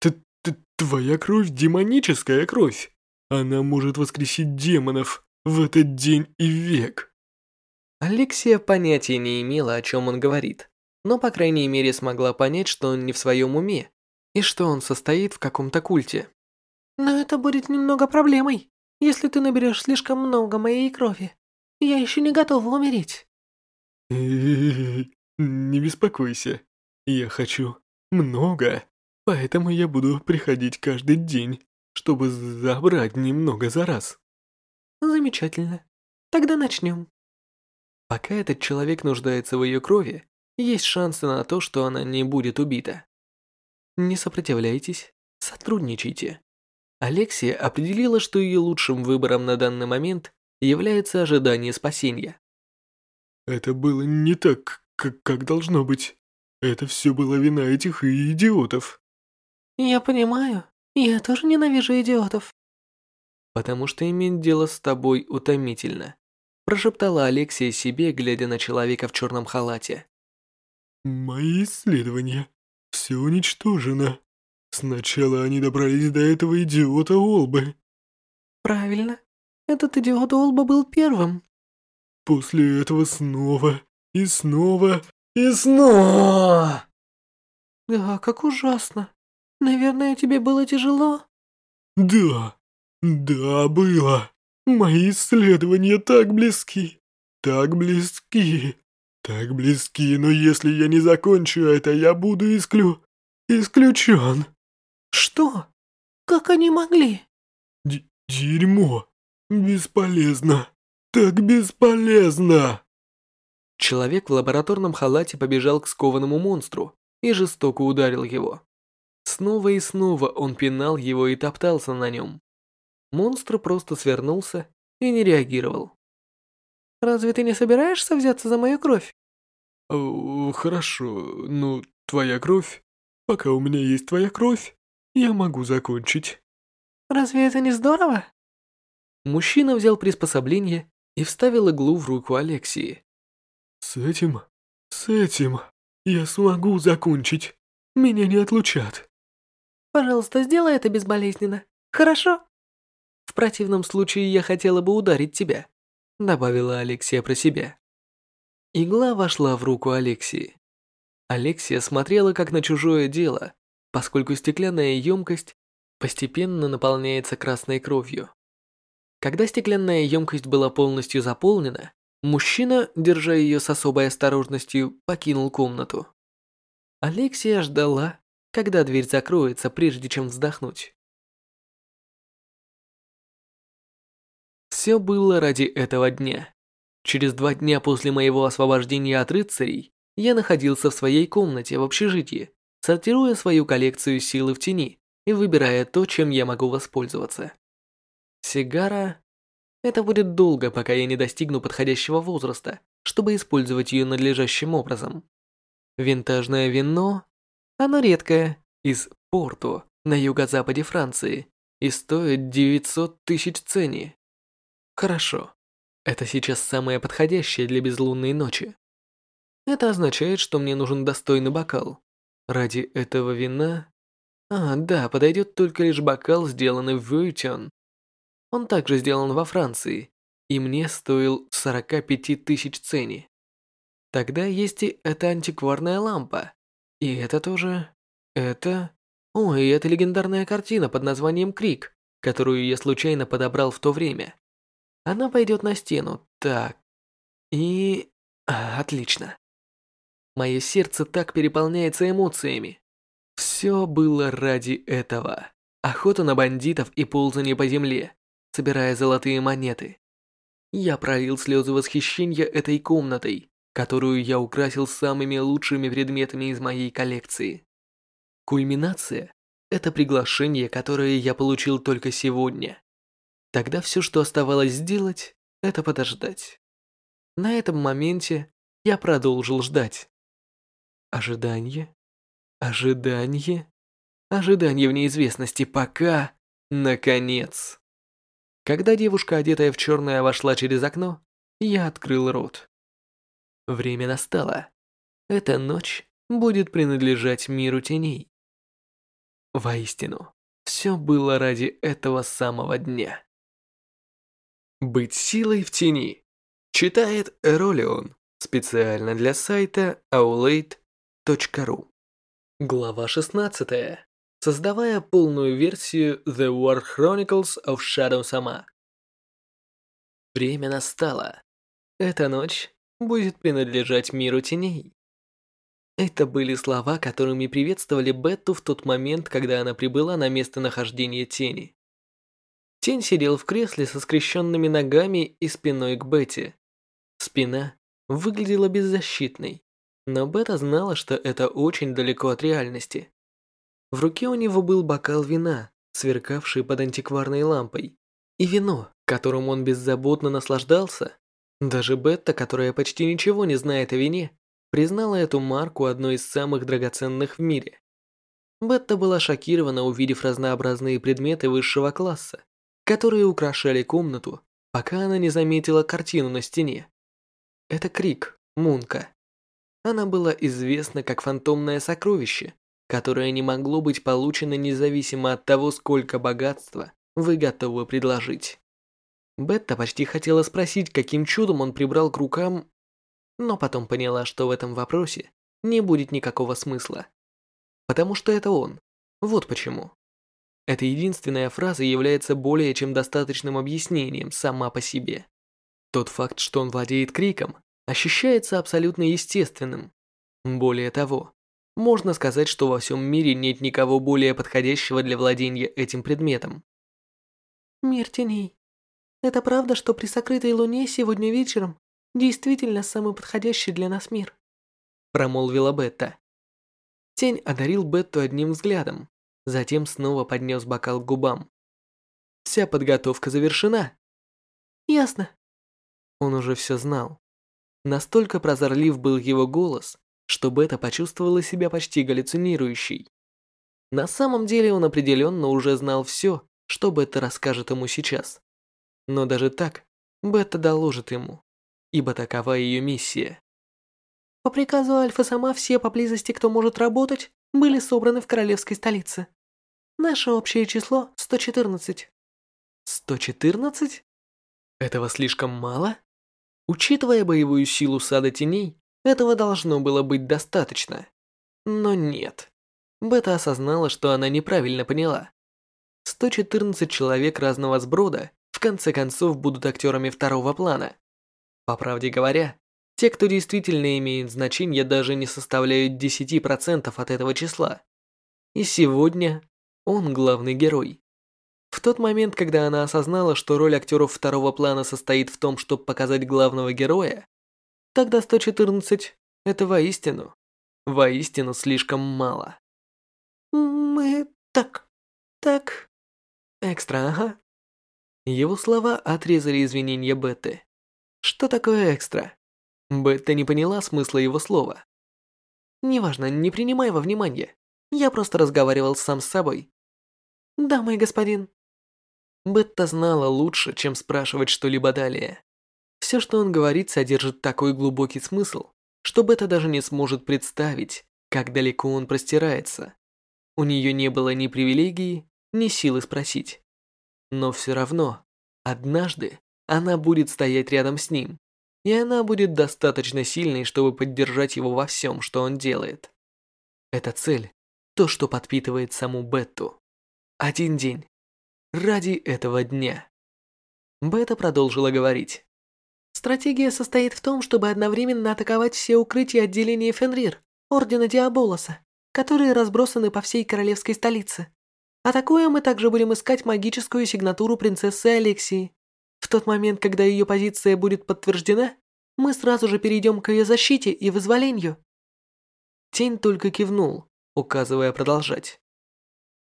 Т -т «Твоя кровь – демоническая кровь. Она может воскресить демонов в этот день и век». Алексия понятия не имела, о чем он говорит, но по крайней мере смогла понять, что он не в своем уме и что он состоит в каком-то культе. «Но это будет немного проблемой, если ты наберешь слишком много моей крови. Я еще не готова умереть». Не беспокойся. Я хочу много, поэтому я буду приходить каждый день, чтобы забрать немного за раз. Замечательно. Тогда начнем. Пока этот человек нуждается в ее крови, есть шансы на то, что она не будет убита. Не сопротивляйтесь, сотрудничайте. Алексия определила, что ее лучшим выбором на данный момент является ожидание спасения. Это было не так, как, как должно быть. Это все была вина этих идиотов. Я понимаю. Я тоже ненавижу идиотов. Потому что иметь дело с тобой утомительно прошептала Алексия себе, глядя на человека в черном халате. Мои исследования. Все уничтожено. Сначала они добрались до этого идиота Олбы. Правильно. Этот идиот Олба был первым. После этого снова и снова и снова. Да, как ужасно. Наверное, тебе было тяжело? Да, да, было. Мои исследования так близки, так близки, так близки, но если я не закончу это, я буду исклю... исключен. Что? Как они могли? Д дерьмо. Бесполезно. Так бесполезно. Человек в лабораторном халате побежал к скованному монстру и жестоко ударил его. Снова и снова он пинал его и топтался на нем. Монстр просто свернулся и не реагировал. «Разве ты не собираешься взяться за мою кровь?» О, «Хорошо, ну, твоя кровь. Пока у меня есть твоя кровь, я могу закончить». «Разве это не здорово?» Мужчина взял приспособление и вставил иглу в руку Алексии. «С этим, с этим я смогу закончить. Меня не отлучат». «Пожалуйста, сделай это безболезненно. Хорошо?» В противном случае я хотела бы ударить тебя», добавила Алексия про себя. Игла вошла в руку Алексии. Алексия смотрела как на чужое дело, поскольку стеклянная емкость постепенно наполняется красной кровью. Когда стеклянная емкость была полностью заполнена, мужчина, держа ее с особой осторожностью, покинул комнату. Алексия ждала, когда дверь закроется, прежде чем вздохнуть. Все было ради этого дня. Через два дня после моего освобождения от рыцарей я находился в своей комнате в общежитии, сортируя свою коллекцию силы в тени и выбирая то, чем я могу воспользоваться. Сигара... Это будет долго, пока я не достигну подходящего возраста, чтобы использовать ее надлежащим образом. Винтажное вино... Оно редкое, из Порту, на юго-западе Франции, и стоит 900 тысяч цени. Хорошо. Это сейчас самое подходящее для безлунной ночи. Это означает, что мне нужен достойный бокал. Ради этого вина... А, да, подойдет только лишь бокал, сделанный в Вьютен. Он также сделан во Франции, и мне стоил 45 тысяч цени. Тогда есть и эта антикварная лампа. И это тоже... Это... О, и это легендарная картина под названием «Крик», которую я случайно подобрал в то время. Она пойдет на стену. Так. И... А, отлично. Мое сердце так переполняется эмоциями. Все было ради этого. Охота на бандитов и ползание по земле, собирая золотые монеты. Я пролил слезы восхищения этой комнатой, которую я украсил самыми лучшими предметами из моей коллекции. Кульминация – это приглашение, которое я получил только сегодня. Тогда все, что оставалось сделать, это подождать. На этом моменте я продолжил ждать. Ожидание, ожидание, ожидание в неизвестности, пока, наконец. Когда девушка, одетая в черное, вошла через окно, я открыл рот. Время настало. Эта ночь будет принадлежать миру теней. Воистину, все было ради этого самого дня. Быть силой в тени. Читает Эролион специально для сайта aulade.ru. Глава 16. Создавая полную версию The War Chronicles of Shadow Sama. Время настало. Эта ночь будет принадлежать миру теней. Это были слова, которыми приветствовали Бетту в тот момент, когда она прибыла на место нахождения тени. Тень сидел в кресле со скрещенными ногами и спиной к Бетти. Спина выглядела беззащитной, но Бета знала, что это очень далеко от реальности. В руке у него был бокал вина, сверкавший под антикварной лампой, и вино, которым он беззаботно наслаждался. Даже Бетта, которая почти ничего не знает о вине, признала эту марку одной из самых драгоценных в мире. Бетта была шокирована, увидев разнообразные предметы высшего класса которые украшали комнату, пока она не заметила картину на стене. Это крик Мунка. Она была известна как фантомное сокровище, которое не могло быть получено независимо от того, сколько богатства вы готовы предложить. Бетта почти хотела спросить, каким чудом он прибрал к рукам, но потом поняла, что в этом вопросе не будет никакого смысла. Потому что это он. Вот почему. Эта единственная фраза является более чем достаточным объяснением сама по себе. Тот факт, что он владеет криком, ощущается абсолютно естественным. Более того, можно сказать, что во всем мире нет никого более подходящего для владения этим предметом. Мир теней. Это правда, что при сокрытой луне сегодня вечером действительно самый подходящий для нас мир? Промолвила Бетта. Тень одарил Бетту одним взглядом, затем снова поднес бокал к губам. Вся подготовка завершена. Ясно. Он уже все знал. Настолько прозорлив был его голос, что Бета почувствовала себя почти галлюцинирующей. На самом деле он определенно уже знал все, что Бета расскажет ему сейчас. Но даже так, Бета доложит ему, ибо такова ее миссия. По приказу Альфа сама все поблизости, кто может работать, были собраны в королевской столице. Наше общее число 114. 114? Этого слишком мало? Учитывая боевую силу Сада Теней, этого должно было быть достаточно. Но нет. Бета осознала, что она неправильно поняла. 114 человек разного сброда в конце концов будут актерами второго плана. По правде говоря, те, кто действительно имеет значение, даже не составляют 10% от этого числа. И сегодня он главный герой. В тот момент, когда она осознала, что роль актеров второго плана состоит в том, чтобы показать главного героя, тогда 114 – это воистину, воистину слишком мало. Мы так, так... Экстра, ага. Его слова отрезали извинения Бетты. Что такое экстра? Бетта не поняла смысла его слова. Неважно, не принимай во внимание. Я просто разговаривал сам с собой. Да, мой господин. Бетта знала лучше, чем спрашивать что-либо далее. Все, что он говорит, содержит такой глубокий смысл, что Бетта даже не сможет представить, как далеко он простирается. У нее не было ни привилегии, ни силы спросить. Но все равно, однажды она будет стоять рядом с ним, и она будет достаточно сильной, чтобы поддержать его во всем, что он делает. Эта цель – то, что подпитывает саму Бетту. Один день. Ради этого дня. Бетта продолжила говорить. Стратегия состоит в том, чтобы одновременно атаковать все укрытия отделения Фенрир, Ордена Диаболоса, которые разбросаны по всей королевской столице. Атакуя, мы также будем искать магическую сигнатуру принцессы Алексии. В тот момент, когда ее позиция будет подтверждена, мы сразу же перейдем к ее защите и вызволению. Тень только кивнул, указывая продолжать.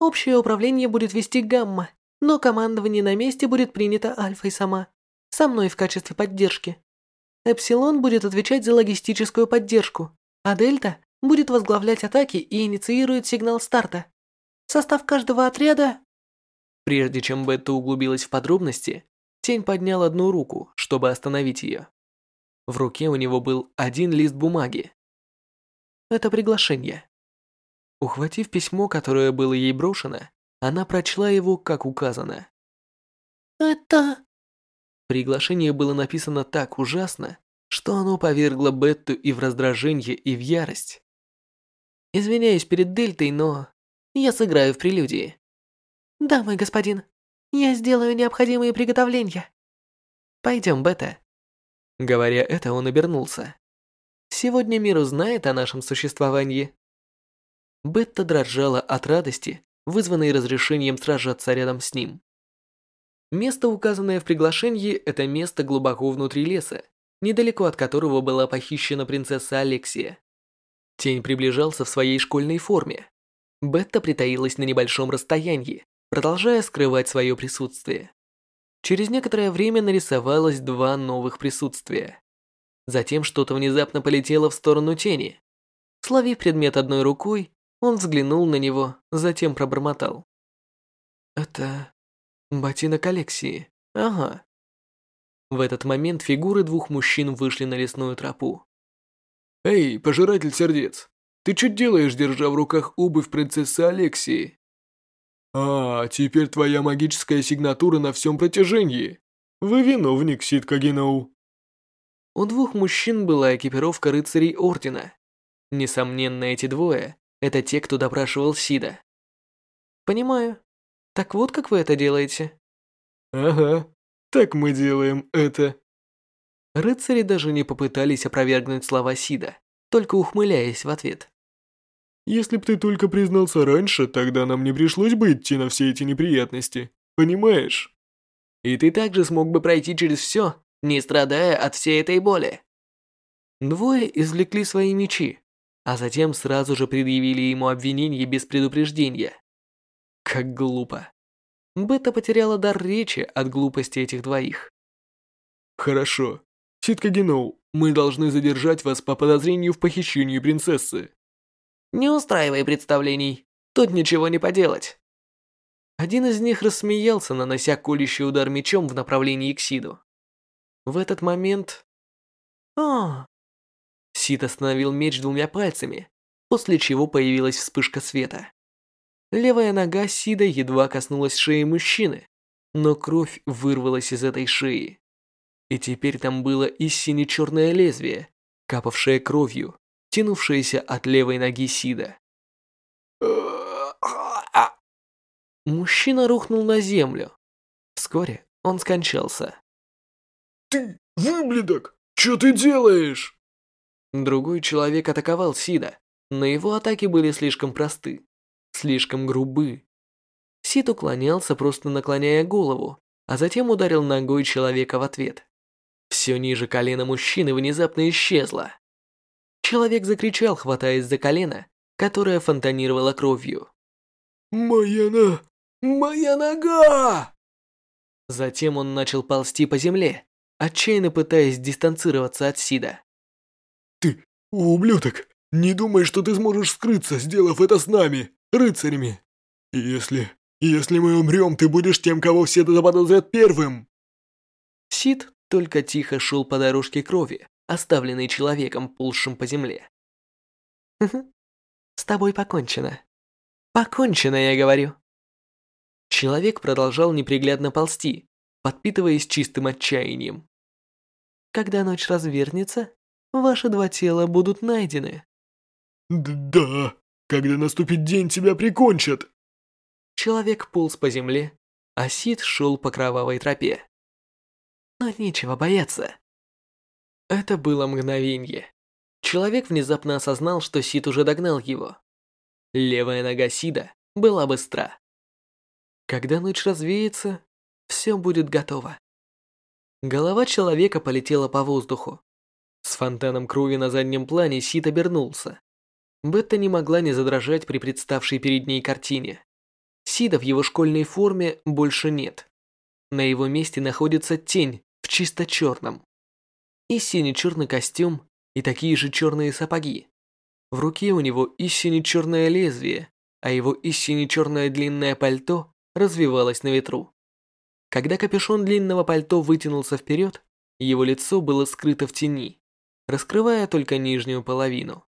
Общее управление будет вести Гамма, но командование на месте будет принято Альфой сама, со мной в качестве поддержки. Эпсилон будет отвечать за логистическую поддержку, а Дельта будет возглавлять атаки и инициирует сигнал старта. Состав каждого отряда... Прежде чем Бетта углубилась в подробности, Тень поднял одну руку, чтобы остановить ее. В руке у него был один лист бумаги. Это приглашение. Ухватив письмо, которое было ей брошено, она прочла его, как указано. «Это...» Приглашение было написано так ужасно, что оно повергло Бетту и в раздражение, и в ярость. «Извиняюсь перед Дельтой, но я сыграю в прелюдии». «Да, мой господин. Я сделаю необходимые приготовления. Пойдем, Бета. Говоря это, он обернулся. Сегодня мир узнает о нашем существовании. Бетта дрожала от радости, вызванной разрешением сражаться рядом с ним. Место, указанное в приглашении, это место глубоко внутри леса, недалеко от которого была похищена принцесса Алексия. Тень приближался в своей школьной форме. Бетта притаилась на небольшом расстоянии, продолжая скрывать свое присутствие. Через некоторое время нарисовалось два новых присутствия. Затем что-то внезапно полетело в сторону тени. Словив предмет одной рукой, он взглянул на него, затем пробормотал. «Это... ботинок Алексии. Ага». В этот момент фигуры двух мужчин вышли на лесную тропу. «Эй, пожиратель сердец, ты что делаешь, держа в руках обувь принцессы Алексии?» «А, теперь твоя магическая сигнатура на всем протяжении. Вы виновник, Ситка Геноу». У двух мужчин была экипировка рыцарей Ордена. Несомненно, эти двое – это те, кто допрашивал Сида. Понимаю. Так вот, как вы это делаете? Ага, так мы делаем это. Рыцари даже не попытались опровергнуть слова Сида, только ухмыляясь в ответ. Если б ты только признался раньше, тогда нам не пришлось бы идти на все эти неприятности. Понимаешь? И ты также смог бы пройти через все, не страдая от всей этой боли. Двое извлекли свои мечи, а затем сразу же предъявили ему обвинение без предупреждения. Как глупо. Бета потеряла дар речи от глупости этих двоих. Хорошо. Ситка Геноу, мы должны задержать вас по подозрению в похищении принцессы. Не устраивай представлений. Тут ничего не поделать. Один из них рассмеялся, нанося колющий удар мечом в направлении к Сиду. В этот момент... О! Сид остановил меч двумя пальцами, после чего появилась вспышка света. Левая нога Сида едва коснулась шеи мужчины, но кровь вырвалась из этой шеи. И теперь там было и сине-черное лезвие, капавшее кровью, тянувшаяся от левой ноги Сида. Мужчина рухнул на землю. Вскоре он скончался. «Ты, выблядок, что ты делаешь?» Другой человек атаковал Сида, но его атаки были слишком просты, слишком грубы. Сид уклонялся, просто наклоняя голову, а затем ударил ногой человека в ответ. Все ниже колена мужчины внезапно исчезло. Человек закричал, хватаясь за колено, которое фонтанировало кровью. «Моя на... моя нога!» Затем он начал ползти по земле, отчаянно пытаясь дистанцироваться от Сида. «Ты, ублюдок, не думай, что ты сможешь скрыться, сделав это с нами, рыцарями. Если... если мы умрем, ты будешь тем, кого все заподозрят первым!» Сид только тихо шел по дорожке крови, оставленной человеком, ползшим по земле. «С тобой покончено. Покончено, я говорю». Человек продолжал неприглядно ползти, подпитываясь чистым отчаянием. Когда ночь развернется, ваши два тела будут найдены. «Да, когда наступит день, тебя прикончат!» Человек полз по земле, а Сид шел по кровавой тропе. Но нечего бояться. Это было мгновение. Человек внезапно осознал, что Сид уже догнал его. Левая нога Сида была быстра. Когда ночь развеется, все будет готово. Голова человека полетела по воздуху. С фонтаном крови на заднем плане Сид обернулся. Бетта не могла не задрожать при представшей перед ней картине. Сида в его школьной форме больше нет. На его месте находится тень в чисто черном. И синий-черный костюм, и такие же черные сапоги. В руке у него и сине-черное лезвие, а его и сине-черное длинное пальто развивалось на ветру. Когда капюшон длинного пальто вытянулся вперед, его лицо было скрыто в тени, раскрывая только нижнюю половину.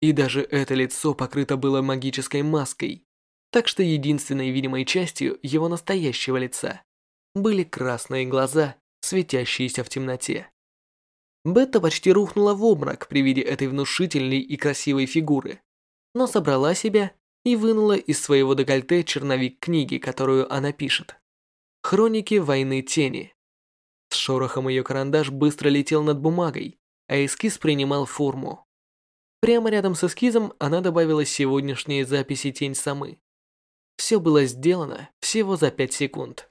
И даже это лицо покрыто было магической маской, так что единственной видимой частью его настоящего лица были красные глаза, светящиеся в темноте. Бетта почти рухнула в обморок при виде этой внушительной и красивой фигуры, но собрала себя и вынула из своего декольте черновик книги, которую она пишет. Хроники войны тени. С шорохом ее карандаш быстро летел над бумагой, а эскиз принимал форму. Прямо рядом с эскизом она добавила сегодняшние записи Тень Самы. Все было сделано всего за 5 секунд.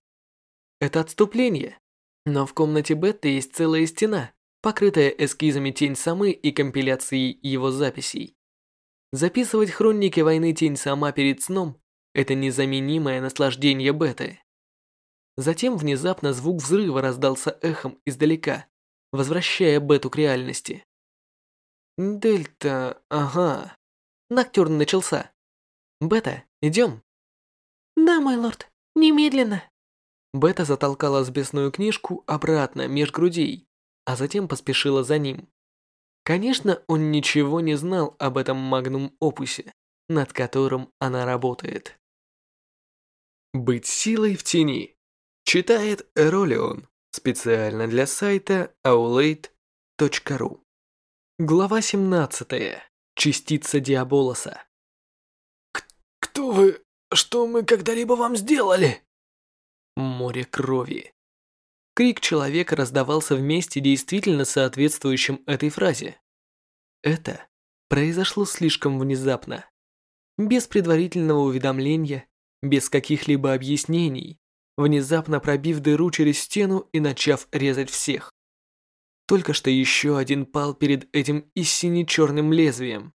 Это отступление, но в комнате Бетты есть целая стена, покрытая эскизами Тень Самы и компиляцией его записей. Записывать хроники войны Тень Сама перед сном – это незаменимое наслаждение Бетты. Затем внезапно звук взрыва раздался эхом издалека, возвращая Бету к реальности. Дельта, ага. Ноктюрн начался. Бета, идем. Да, мой лорд, немедленно. Бета затолкала сбесную книжку обратно меж грудей, а затем поспешила за ним. Конечно, он ничего не знал об этом магнум-опусе, над которым она работает. Быть силой в тени. Читает Эролион специально для сайта aulade.ru. Глава 17. Частица Диаболоса. «Кто вы? Что мы когда-либо вам сделали?» Море крови. Крик человека раздавался в месте, действительно соответствующем этой фразе. Это произошло слишком внезапно. Без предварительного уведомления, без каких-либо объяснений, внезапно пробив дыру через стену и начав резать всех. Только что еще один пал перед этим истине черным лезвием.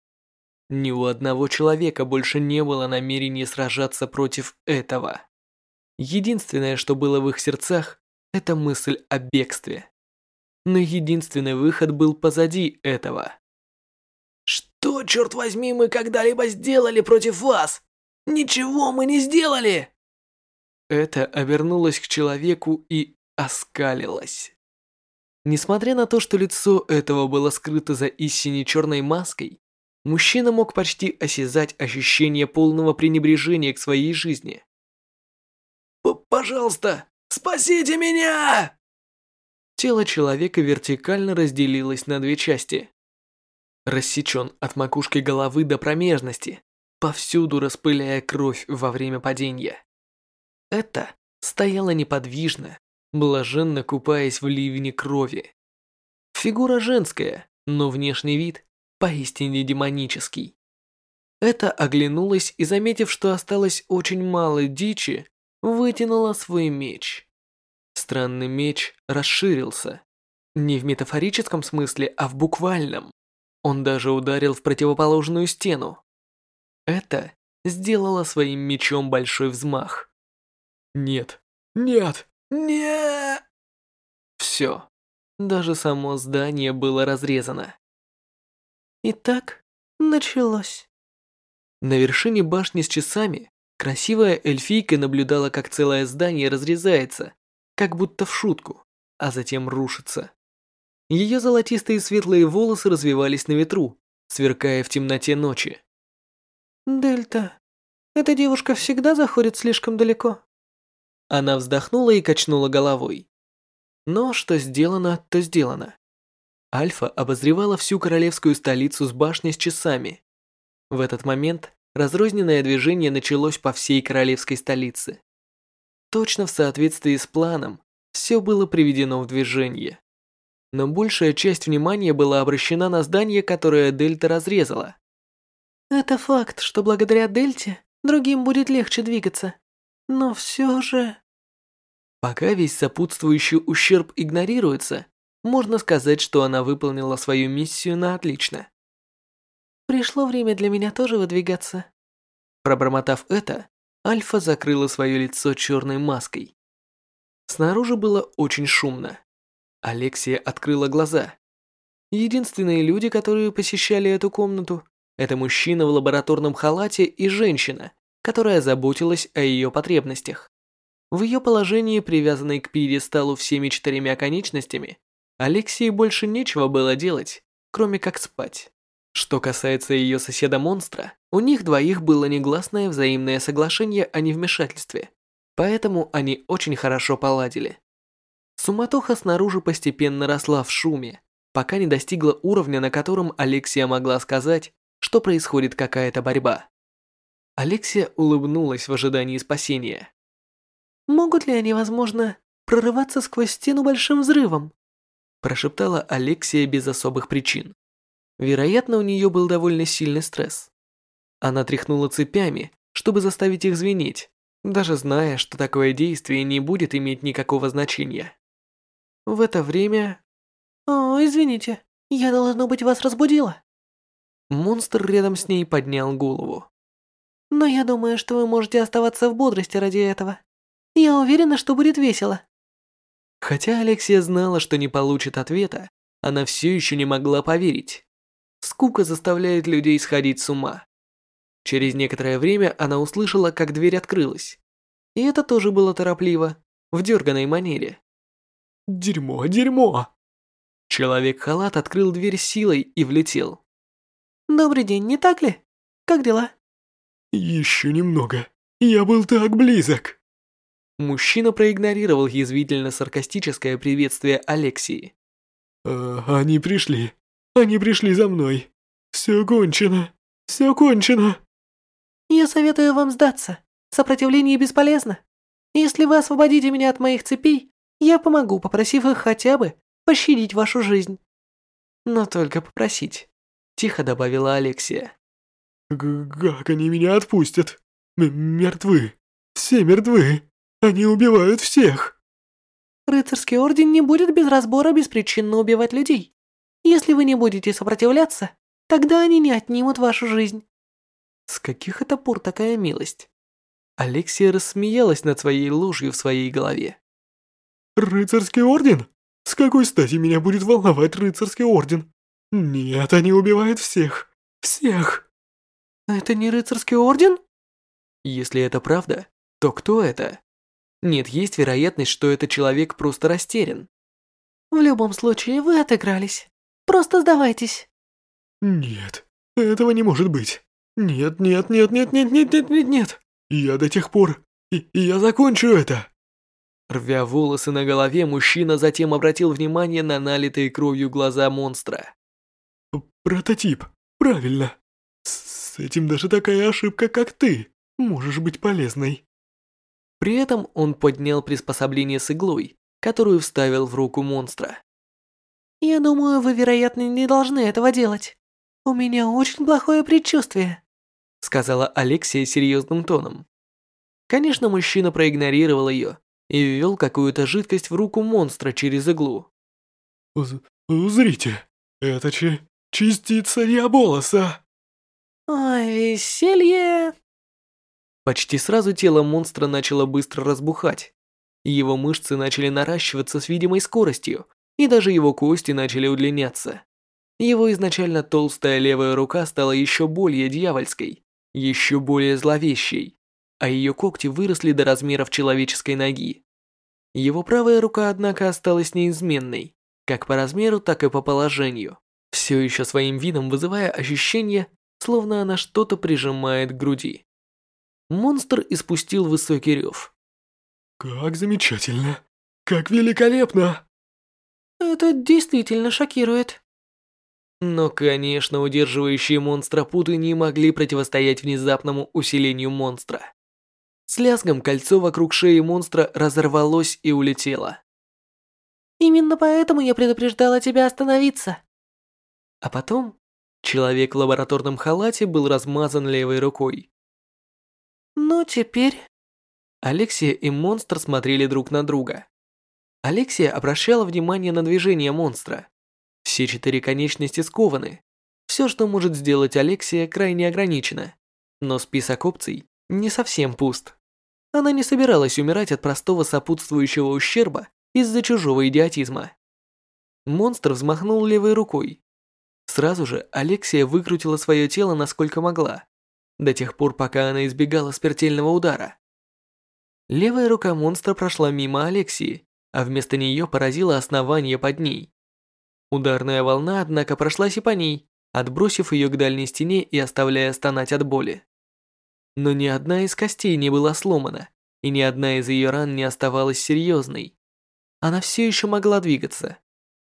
Ни у одного человека больше не было намерения сражаться против этого. Единственное, что было в их сердцах, это мысль о бегстве. Но единственный выход был позади этого. «Что, черт возьми, мы когда-либо сделали против вас? Ничего мы не сделали!» Это обернулось к человеку и оскалилось. Несмотря на то, что лицо этого было скрыто за истине черной маской, мужчина мог почти осязать ощущение полного пренебрежения к своей жизни. «Пожалуйста, спасите меня!» Тело человека вертикально разделилось на две части. Рассечен от макушки головы до промежности, повсюду распыляя кровь во время падения. Это стояло неподвижно, блаженно купаясь в ливне крови. Фигура женская, но внешний вид поистине демонический. Это оглянулась и, заметив, что осталось очень мало дичи, вытянула свой меч. Странный меч расширился. Не в метафорическом смысле, а в буквальном. Он даже ударил в противоположную стену. Это сделало своим мечом большой взмах. Нет, нет, нет! Все. Даже само здание было разрезано. Итак, началось. На вершине башни с часами красивая эльфийка наблюдала, как целое здание разрезается, как будто в шутку, а затем рушится. Ее золотистые светлые волосы развивались на ветру, сверкая в темноте ночи. «Дельта, эта девушка всегда заходит слишком далеко». Она вздохнула и качнула головой. Но что сделано, то сделано. Альфа обозревала всю королевскую столицу с башней с часами. В этот момент разрозненное движение началось по всей королевской столице. Точно в соответствии с планом, все было приведено в движение. Но большая часть внимания была обращена на здание, которое Дельта разрезала. Это факт, что благодаря Дельте другим будет легче двигаться. Но все же... Пока весь сопутствующий ущерб игнорируется, можно сказать, что она выполнила свою миссию на отлично. Пришло время для меня тоже выдвигаться. Пробормотав это, Альфа закрыла свое лицо черной маской. Снаружи было очень шумно. Алексия открыла глаза. Единственные люди, которые посещали эту комнату, это мужчина в лабораторном халате и женщина, которая заботилась о ее потребностях. В ее положении, привязанной к пьедесталу всеми четырьмя конечностями, Алексии больше нечего было делать, кроме как спать. Что касается ее соседа-монстра, у них двоих было негласное взаимное соглашение о невмешательстве, поэтому они очень хорошо поладили. Суматоха снаружи постепенно росла в шуме, пока не достигла уровня, на котором Алексия могла сказать, что происходит какая-то борьба. Алексия улыбнулась в ожидании спасения. Могут ли они, возможно, прорываться сквозь стену большим взрывом? Прошептала Алексия без особых причин. Вероятно, у нее был довольно сильный стресс. Она тряхнула цепями, чтобы заставить их звенеть, даже зная, что такое действие не будет иметь никакого значения. В это время... «О, извините, я, должно быть, вас разбудила». Монстр рядом с ней поднял голову. «Но я думаю, что вы можете оставаться в бодрости ради этого. Я уверена, что будет весело». Хотя Алексия знала, что не получит ответа, она все еще не могла поверить. Скука заставляет людей сходить с ума. Через некоторое время она услышала, как дверь открылась. И это тоже было торопливо, в дерганой манере. «Дерьмо, дерьмо!» Человек-халат открыл дверь силой и влетел. «Добрый день, не так ли? Как дела?» «Еще немного. Я был так близок!» Мужчина проигнорировал язвительно-саркастическое приветствие Алексии. А, «Они пришли. Они пришли за мной. Все кончено. Все кончено». «Я советую вам сдаться. Сопротивление бесполезно. Если вы освободите меня от моих цепей, я помогу, попросив их хотя бы пощадить вашу жизнь». «Но только попросить», — тихо добавила Алексия. «Как они меня отпустят? М мертвы. Все мертвы». Они убивают всех!» «Рыцарский орден не будет без разбора беспричинно убивать людей. Если вы не будете сопротивляться, тогда они не отнимут вашу жизнь». С каких это пор такая милость? Алексия рассмеялась над своей ложью в своей голове. «Рыцарский орден? С какой стати меня будет волновать рыцарский орден? Нет, они убивают всех. Всех!» «Это не рыцарский орден?» Если это правда, то кто это? Нет, есть вероятность, что этот человек просто растерян. В любом случае, вы отыгрались. Просто сдавайтесь. Нет, этого не может быть. Нет, нет, нет, нет, нет, нет, нет, нет, нет. Я до тех пор... И, и я закончу это. Рвя волосы на голове, мужчина затем обратил внимание на налитые кровью глаза монстра. Прототип, правильно. С, с этим даже такая ошибка, как ты, можешь быть полезной. При этом он поднял приспособление с иглой которую вставил в руку монстра. «Я думаю, вы, вероятно, не должны этого делать. У меня очень плохое предчувствие», сказала Алексия серьезным тоном. Конечно, мужчина проигнорировал ее и ввел какую-то жидкость в руку монстра через иглу. «Зрите, это чи частица Диаболоса!» «Ой, веселье!» Почти сразу тело монстра начало быстро разбухать. Его мышцы начали наращиваться с видимой скоростью, и даже его кости начали удлиняться. Его изначально толстая левая рука стала еще более дьявольской, еще более зловещей, а ее когти выросли до размеров человеческой ноги. Его правая рука, однако, осталась неизменной, как по размеру, так и по положению, все еще своим видом вызывая ощущение, словно она что-то прижимает к груди. Монстр испустил высокий рев. «Как замечательно! Как великолепно!» «Это действительно шокирует». Но, конечно, удерживающие монстра путы не могли противостоять внезапному усилению монстра. С лязгом кольцо вокруг шеи монстра разорвалось и улетело. «Именно поэтому я предупреждала тебя остановиться». А потом человек в лабораторном халате был размазан левой рукой. «Ну, теперь...» Алексия и монстр смотрели друг на друга. Алексия обращала внимание на движение монстра. Все четыре конечности скованы. Все, что может сделать Алексия, крайне ограничено. Но список опций не совсем пуст. Она не собиралась умирать от простого сопутствующего ущерба из-за чужого идиотизма. Монстр взмахнул левой рукой. Сразу же Алексия выкрутила свое тело насколько могла до тех пор, пока она избегала смертельного удара. Левая рука монстра прошла мимо Алексии, а вместо нее поразила основание под ней. Ударная волна, однако, прошлась и по ней, отбросив ее к дальней стене и оставляя стонать от боли. Но ни одна из костей не была сломана, и ни одна из ее ран не оставалась серьезной. Она все еще могла двигаться.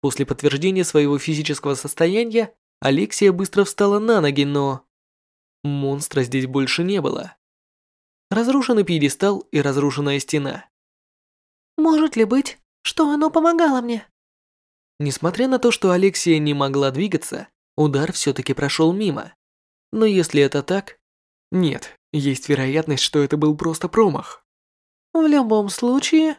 После подтверждения своего физического состояния, Алексия быстро встала на ноги, но... Монстра здесь больше не было. Разрушенный пьедестал и разрушенная стена. Может ли быть, что оно помогало мне? Несмотря на то, что Алексия не могла двигаться, удар все-таки прошел мимо. Но если это так... Нет, есть вероятность, что это был просто промах. В любом случае...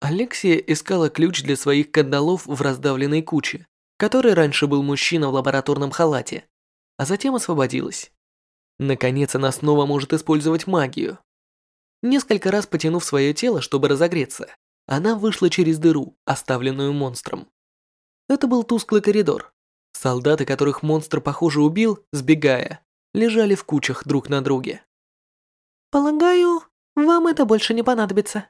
Алексия искала ключ для своих кандалов в раздавленной куче, который раньше был мужчина в лабораторном халате, а затем освободилась. Наконец она снова может использовать магию. Несколько раз потянув свое тело, чтобы разогреться, она вышла через дыру, оставленную монстром. Это был тусклый коридор. Солдаты, которых монстр, похоже, убил, сбегая, лежали в кучах друг на друге. «Полагаю, вам это больше не понадобится».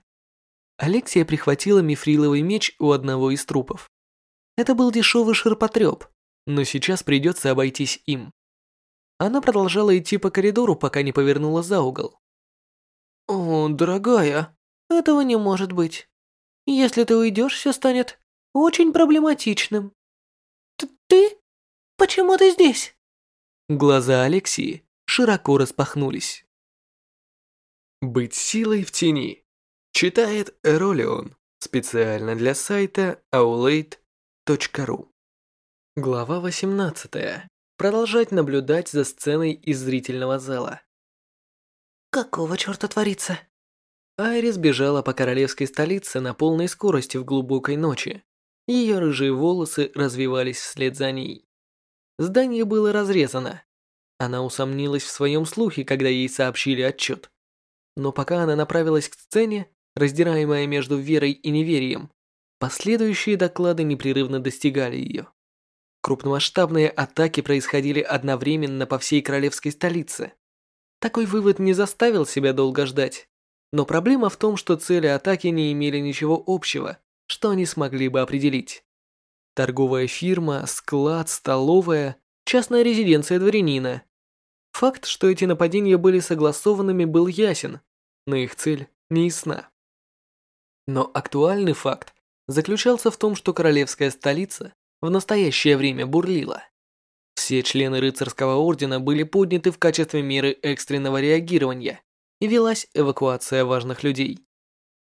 Алексия прихватила мифриловый меч у одного из трупов. Это был дешевый ширпотреб, но сейчас придется обойтись им. Она продолжала идти по коридору, пока не повернула за угол. «О, дорогая, этого не может быть. Если ты уйдешь, все станет очень проблематичным. Т ты? Почему ты здесь?» Глаза Алексии широко распахнулись. «Быть силой в тени» читает Эролион специально для сайта aulade.ru. Глава 18 продолжать наблюдать за сценой из зрительного зала. «Какого черта творится?» Айрис бежала по королевской столице на полной скорости в глубокой ночи. Ее рыжие волосы развивались вслед за ней. Здание было разрезано. Она усомнилась в своем слухе, когда ей сообщили отчет. Но пока она направилась к сцене, раздираемая между верой и неверием, последующие доклады непрерывно достигали ее. Крупномасштабные атаки происходили одновременно по всей королевской столице. Такой вывод не заставил себя долго ждать. Но проблема в том, что цели атаки не имели ничего общего, что они смогли бы определить. Торговая фирма, склад, столовая, частная резиденция дворянина. Факт, что эти нападения были согласованными, был ясен, но их цель не ясна. Но актуальный факт заключался в том, что королевская столица в настоящее время бурлила. Все члены рыцарского ордена были подняты в качестве меры экстренного реагирования, и велась эвакуация важных людей.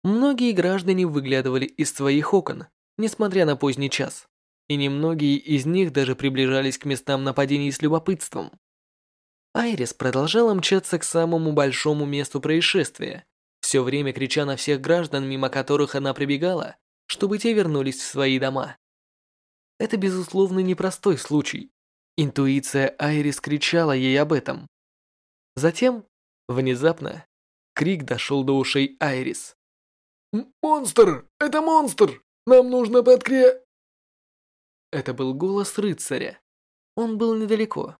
Многие граждане выглядывали из своих окон, несмотря на поздний час, и немногие из них даже приближались к местам нападений с любопытством. Айрис продолжала мчаться к самому большому месту происшествия, все время крича на всех граждан, мимо которых она пробегала, чтобы те вернулись в свои дома. Это, безусловно, непростой случай. Интуиция Айрис кричала ей об этом. Затем, внезапно, крик дошел до ушей Айрис. «Монстр! Это монстр! Нам нужно подкре...» Это был голос рыцаря. Он был недалеко.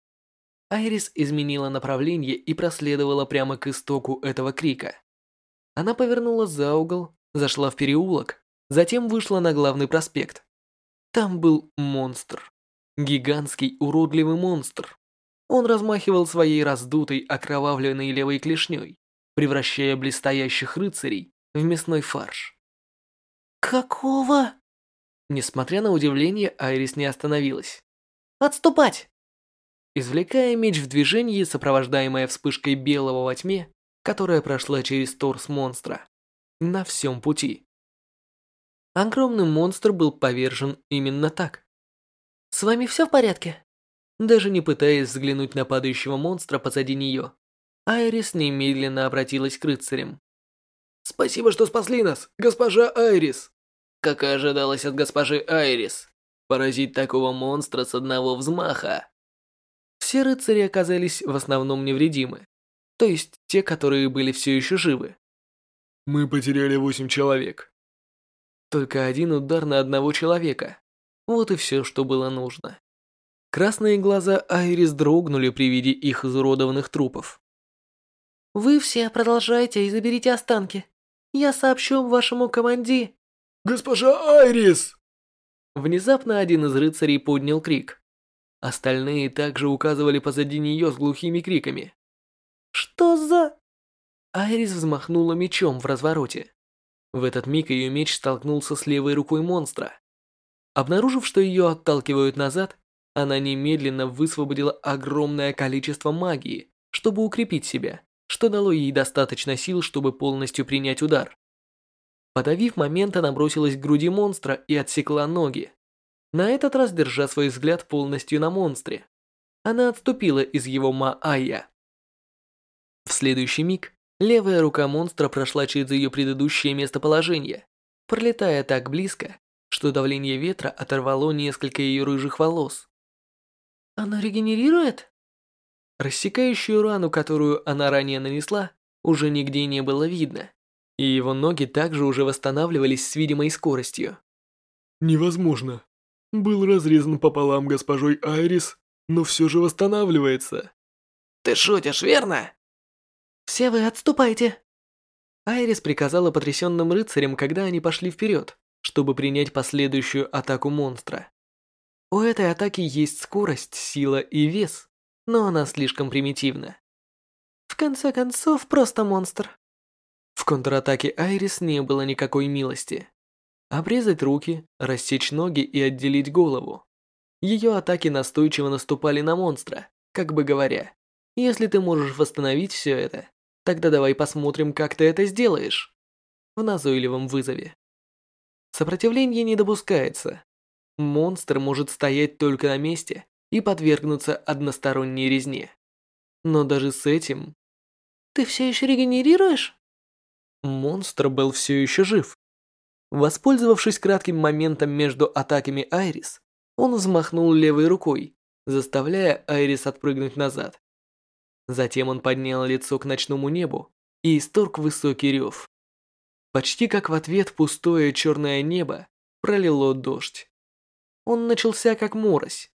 Айрис изменила направление и проследовала прямо к истоку этого крика. Она повернула за угол, зашла в переулок, затем вышла на главный проспект. Там был монстр. Гигантский уродливый монстр. Он размахивал своей раздутой, окровавленной левой клешней, превращая блестящих рыцарей в мясной фарш. «Какого?» Несмотря на удивление, Айрис не остановилась. «Отступать!» Извлекая меч в движении, сопровождаемая вспышкой белого во тьме, которая прошла через торс монстра, на всем пути. Огромный монстр был повержен именно так. «С вами все в порядке?» Даже не пытаясь взглянуть на падающего монстра позади нее, Айрис немедленно обратилась к рыцарям. «Спасибо, что спасли нас, госпожа Айрис!» Как и ожидалось от госпожи Айрис, поразить такого монстра с одного взмаха. Все рыцари оказались в основном невредимы. То есть те, которые были все еще живы. Мы потеряли восемь человек. Только один удар на одного человека. Вот и все, что было нужно. Красные глаза Айрис дрогнули при виде их изуродованных трупов. «Вы все продолжайте и заберите останки. Я сообщу вашему команди...» «Госпожа Айрис!» Внезапно один из рыцарей поднял крик. Остальные также указывали позади нее с глухими криками. «Что за...» Айрис взмахнула мечом в развороте. В этот миг ее меч столкнулся с левой рукой монстра. Обнаружив, что ее отталкивают назад, она немедленно высвободила огромное количество магии, чтобы укрепить себя, что дало ей достаточно сил, чтобы полностью принять удар. Подавив момент, она бросилась к груди монстра и отсекла ноги на этот раз держа свой взгляд полностью на монстре. Она отступила из его Маая. В следующий миг левая рука монстра прошла через ее предыдущее местоположение, пролетая так близко, что давление ветра оторвало несколько ее рыжих волос. «Она регенерирует?» Рассекающую рану, которую она ранее нанесла, уже нигде не было видно, и его ноги также уже восстанавливались с видимой скоростью. «Невозможно», был разрезан пополам госпожой Айрис, но все же восстанавливается. Ты шутишь, верно? Все вы отступайте. Айрис приказала потрясенным рыцарям, когда они пошли вперед, чтобы принять последующую атаку монстра. У этой атаки есть скорость, сила и вес, но она слишком примитивна. В конце концов, просто монстр. В контратаке Айрис не было никакой милости. Обрезать руки, рассечь ноги и отделить голову. Ее атаки настойчиво наступали на монстра, как бы говоря, если ты можешь восстановить все это, тогда давай посмотрим, как ты это сделаешь. В назойливом вызове. Сопротивление не допускается. Монстр может стоять только на месте и подвергнуться односторонней резне. Но даже с этим... Ты все еще регенерируешь? Монстр был все еще жив. Воспользовавшись кратким моментом между атаками Айрис, он взмахнул левой рукой, заставляя Айрис отпрыгнуть назад. Затем он поднял лицо к ночному небу и исторг высокий рев. Почти как в ответ пустое черное небо пролило дождь. Он начался как морось,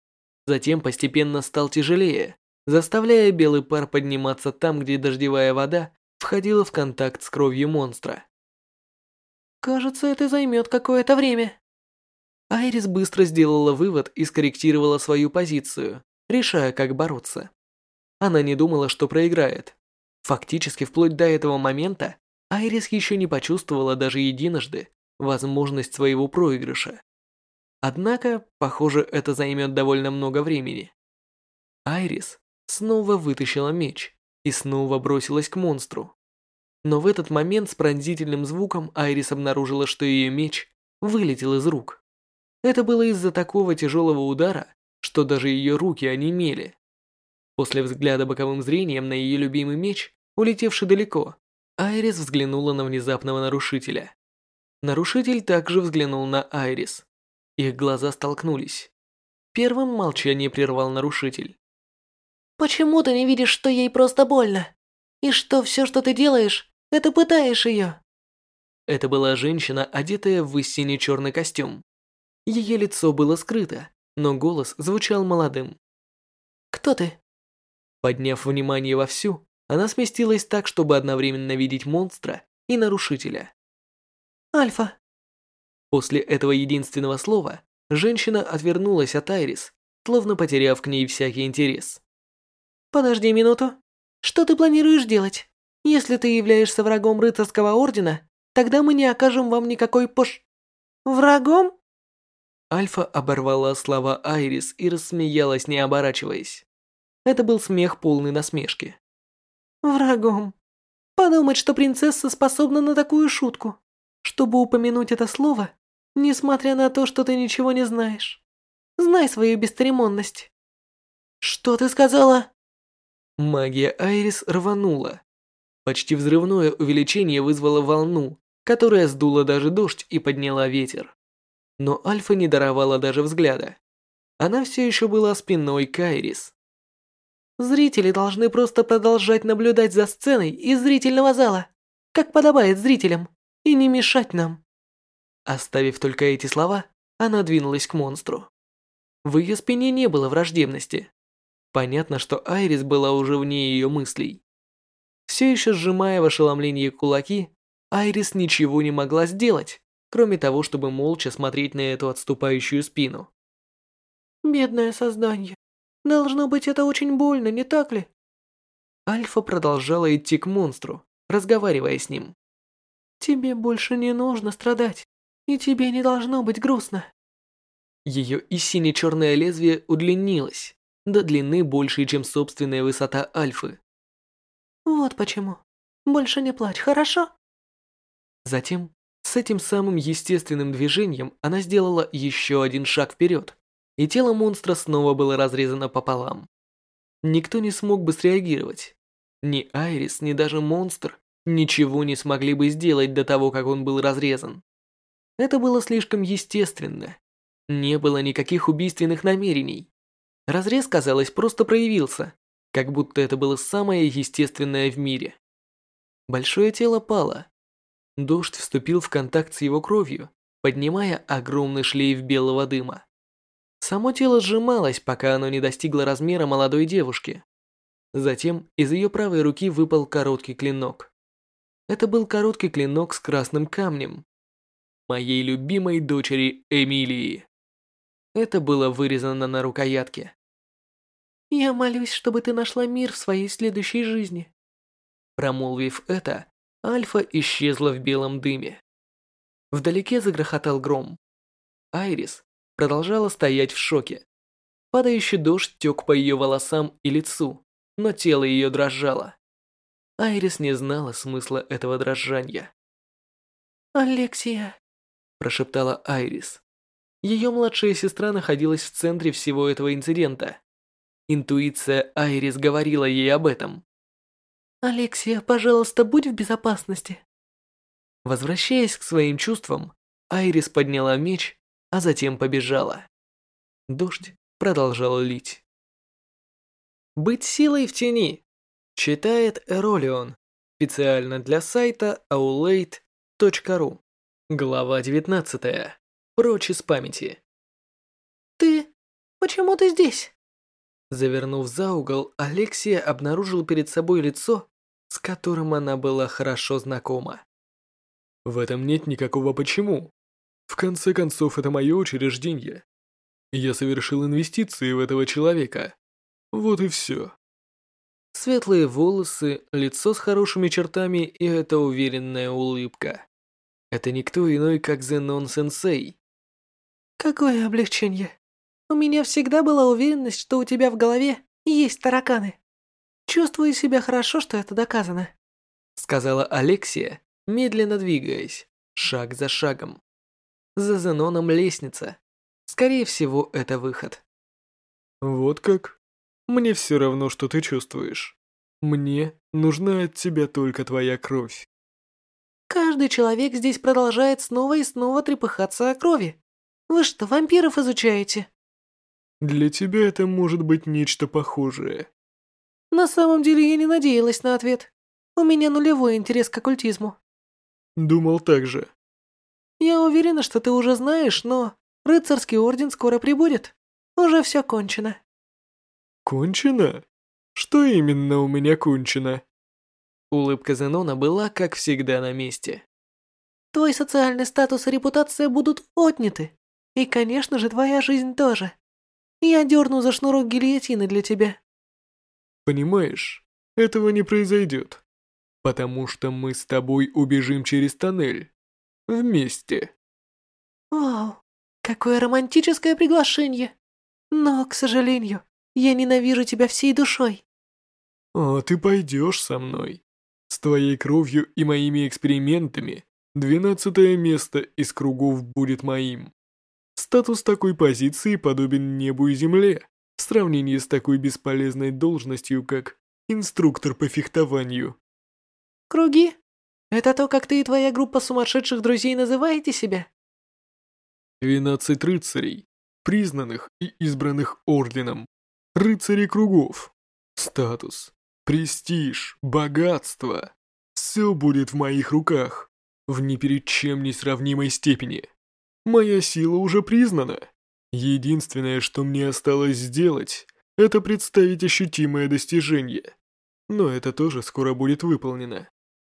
затем постепенно стал тяжелее, заставляя белый пар подниматься там, где дождевая вода входила в контакт с кровью монстра. Кажется, это займет какое-то время. Айрис быстро сделала вывод и скорректировала свою позицию, решая, как бороться. Она не думала, что проиграет. Фактически, вплоть до этого момента, Айрис еще не почувствовала даже единожды возможность своего проигрыша. Однако, похоже, это займет довольно много времени. Айрис снова вытащила меч и снова бросилась к монстру. Но в этот момент с пронзительным звуком Айрис обнаружила, что ее меч вылетел из рук. Это было из-за такого тяжелого удара, что даже ее руки онемели. После взгляда боковым зрением на ее любимый меч, улетевший далеко, Айрис взглянула на внезапного нарушителя. Нарушитель также взглянул на Айрис. Их глаза столкнулись. Первым молчание прервал нарушитель. «Почему ты не видишь, что ей просто больно? И что все, что ты делаешь, это пытаешь ее?» Это была женщина, одетая в синий-черный костюм. Ее лицо было скрыто, но голос звучал молодым. «Кто ты?» Подняв внимание вовсю, она сместилась так, чтобы одновременно видеть монстра и нарушителя. «Альфа». После этого единственного слова женщина отвернулась от Айрис, словно потеряв к ней всякий интерес. «Подожди минуту. Что ты планируешь делать? Если ты являешься врагом рыцарского ордена, тогда мы не окажем вам никакой пош... Врагом?» Альфа оборвала слова Айрис и рассмеялась, не оборачиваясь. Это был смех полный насмешки. Врагом. Подумать, что принцесса способна на такую шутку. Чтобы упомянуть это слово, несмотря на то, что ты ничего не знаешь. Знай свою бесцеремонность. Что ты сказала? Магия Айрис рванула. Почти взрывное увеличение вызвало волну, которая сдула даже дождь и подняла ветер. Но Альфа не даровала даже взгляда. Она все еще была спиной к Айрис. Зрители должны просто продолжать наблюдать за сценой из зрительного зала, как подобает зрителям, и не мешать нам. Оставив только эти слова, она двинулась к монстру. В ее спине не было враждебности. Понятно, что Айрис была уже вне ее мыслей. Все еще сжимая в ошеломлении кулаки, Айрис ничего не могла сделать, кроме того, чтобы молча смотреть на эту отступающую спину. «Бедное создание. Должно быть, это очень больно, не так ли?» Альфа продолжала идти к монстру, разговаривая с ним. «Тебе больше не нужно страдать, и тебе не должно быть грустно». Ее и сине-черное лезвие удлинилось, до длины большей, чем собственная высота Альфы. «Вот почему. Больше не плачь, хорошо?» Затем, с этим самым естественным движением, она сделала еще один шаг вперед, и тело монстра снова было разрезано пополам. Никто не смог бы среагировать. Ни Айрис, ни даже монстр ничего не смогли бы сделать до того, как он был разрезан. Это было слишком естественно. Не было никаких убийственных намерений. Разрез, казалось, просто проявился, как будто это было самое естественное в мире. Большое тело пало. Дождь вступил в контакт с его кровью, поднимая огромный шлейф белого дыма. Само тело сжималось, пока оно не достигло размера молодой девушки. Затем из ее правой руки выпал короткий клинок. Это был короткий клинок с красным камнем. Моей любимой дочери Эмилии. Это было вырезано на рукоятке. «Я молюсь, чтобы ты нашла мир в своей следующей жизни». Промолвив это, Альфа исчезла в белом дыме. Вдалеке загрохотал гром. Айрис продолжала стоять в шоке. Падающий дождь тек по ее волосам и лицу, но тело ее дрожало. Айрис не знала смысла этого дрожания. «Алексия», – прошептала Айрис. Ее младшая сестра находилась в центре всего этого инцидента. Интуиция Айрис говорила ей об этом. «Алексия, пожалуйста, будь в безопасности». Возвращаясь к своим чувствам, Айрис подняла меч а затем побежала. Дождь продолжал лить. «Быть силой в тени» читает Эролион специально для сайта aulade.ru. Глава 19. Прочь из памяти. «Ты... почему ты здесь?» Завернув за угол, Алексия обнаружил перед собой лицо, с которым она была хорошо знакома. В этом нет никакого почему. В конце концов, это мое учреждение. Я совершил инвестиции в этого человека. Вот и все. Светлые волосы, лицо с хорошими чертами и эта уверенная улыбка. Это никто иной, как Зенон Сенсей. Какое облегчение. У меня всегда была уверенность, что у тебя в голове есть тараканы. Чувствую себя хорошо, что это доказано. сказала Алексия, медленно двигаясь, шаг за шагом. За Зеноном лестница. Скорее всего, это выход. Вот как? Мне все равно, что ты чувствуешь. Мне нужна от тебя только твоя кровь. Каждый человек здесь продолжает снова и снова трепыхаться о крови. Вы что, вампиров изучаете? Для тебя это может быть нечто похожее. На самом деле я не надеялась на ответ. У меня нулевой интерес к оккультизму. Думал так же. Я уверена, что ты уже знаешь, но рыцарский орден скоро прибудет. Уже все кончено. Кончено? Что именно у меня кончено? Улыбка Зенона была, как всегда, на месте. Твой социальный статус и репутация будут отняты. И, конечно же, твоя жизнь тоже. Я дерну за шнурок гильотины для тебя. Понимаешь, этого не произойдет. Потому что мы с тобой убежим через тоннель. Вместе. Вау, какое романтическое приглашение. Но, к сожалению, я ненавижу тебя всей душой. А ты пойдешь со мной. С твоей кровью и моими экспериментами двенадцатое место из кругов будет моим. Статус такой позиции подобен небу и земле в сравнении с такой бесполезной должностью, как инструктор по фехтованию. Круги? Это то, как ты и твоя группа сумасшедших друзей называете себя? Двенадцать рыцарей, признанных и избранных орденом. Рыцари кругов. Статус, престиж, богатство. Все будет в моих руках, в ни перед чем не сравнимой степени. Моя сила уже признана. Единственное, что мне осталось сделать, это представить ощутимое достижение. Но это тоже скоро будет выполнено.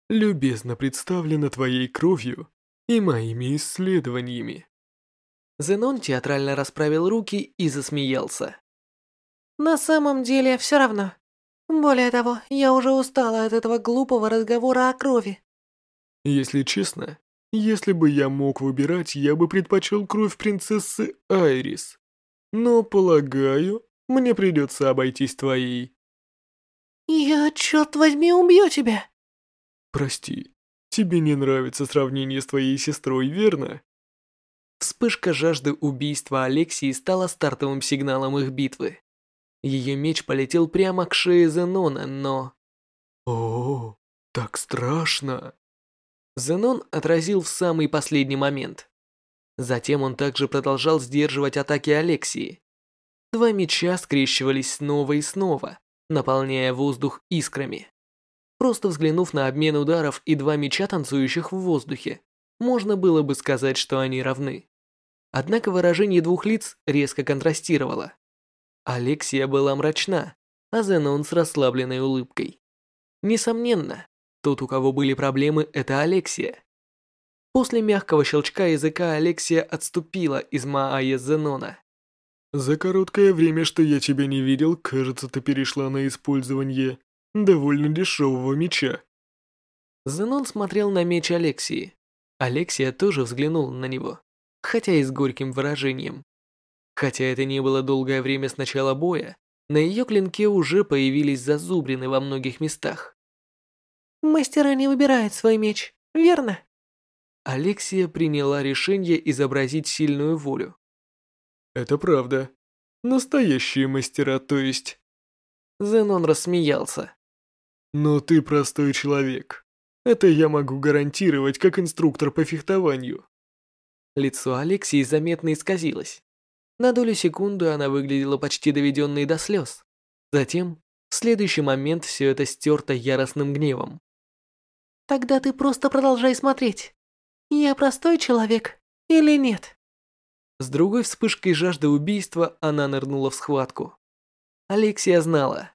Любезно представлено твоей кровью и моими исследованиями. Зенон театрально расправил руки и засмеялся. На самом деле, все равно. Более того, я уже устала от этого глупого разговора о крови. Если честно, если бы я мог выбирать, я бы предпочел кровь принцессы Айрис. Но, полагаю, мне придется обойтись твоей. Я, черт возьми, убью тебя. Прости, тебе не нравится сравнение с твоей сестрой, верно? Вспышка жажды убийства Алексии стала стартовым сигналом их битвы. Ее меч полетел прямо к шее Зенона, но... О, так страшно. Зенон отразил в самый последний момент. Затем он также продолжал сдерживать атаки Алексии. Два меча скрещивались снова и снова, наполняя воздух искрами. Просто взглянув на обмен ударов и два меча, танцующих в воздухе, можно было бы сказать, что они равны. Однако выражение двух лиц резко контрастировало. Алексия была мрачна, а Зенон с расслабленной улыбкой. Несомненно, тот, у кого были проблемы, это Алексия. После мягкого щелчка языка Алексия отступила из Маая Зенона. «За короткое время, что я тебя не видел, кажется, ты перешла на использование довольно дешевого меча». Зенон смотрел на меч Алексии. Алексия тоже взглянула на него, хотя и с горьким выражением. Хотя это не было долгое время с начала боя, на ее клинке уже появились зазубрины во многих местах. Мастера не выбирают свой меч, верно? Алексия приняла решение изобразить сильную волю. Это правда. Настоящие мастера, то есть. Зенон рассмеялся. Но ты простой человек. Это я могу гарантировать как инструктор по фехтованию. Лицо Алексии заметно исказилось. На долю секунды она выглядела почти доведенной до слез. Затем, в следующий момент все это стерто яростным гневом. Тогда ты просто продолжай смотреть. Я простой человек или нет? С другой вспышкой жажды убийства она нырнула в схватку. Алексия знала.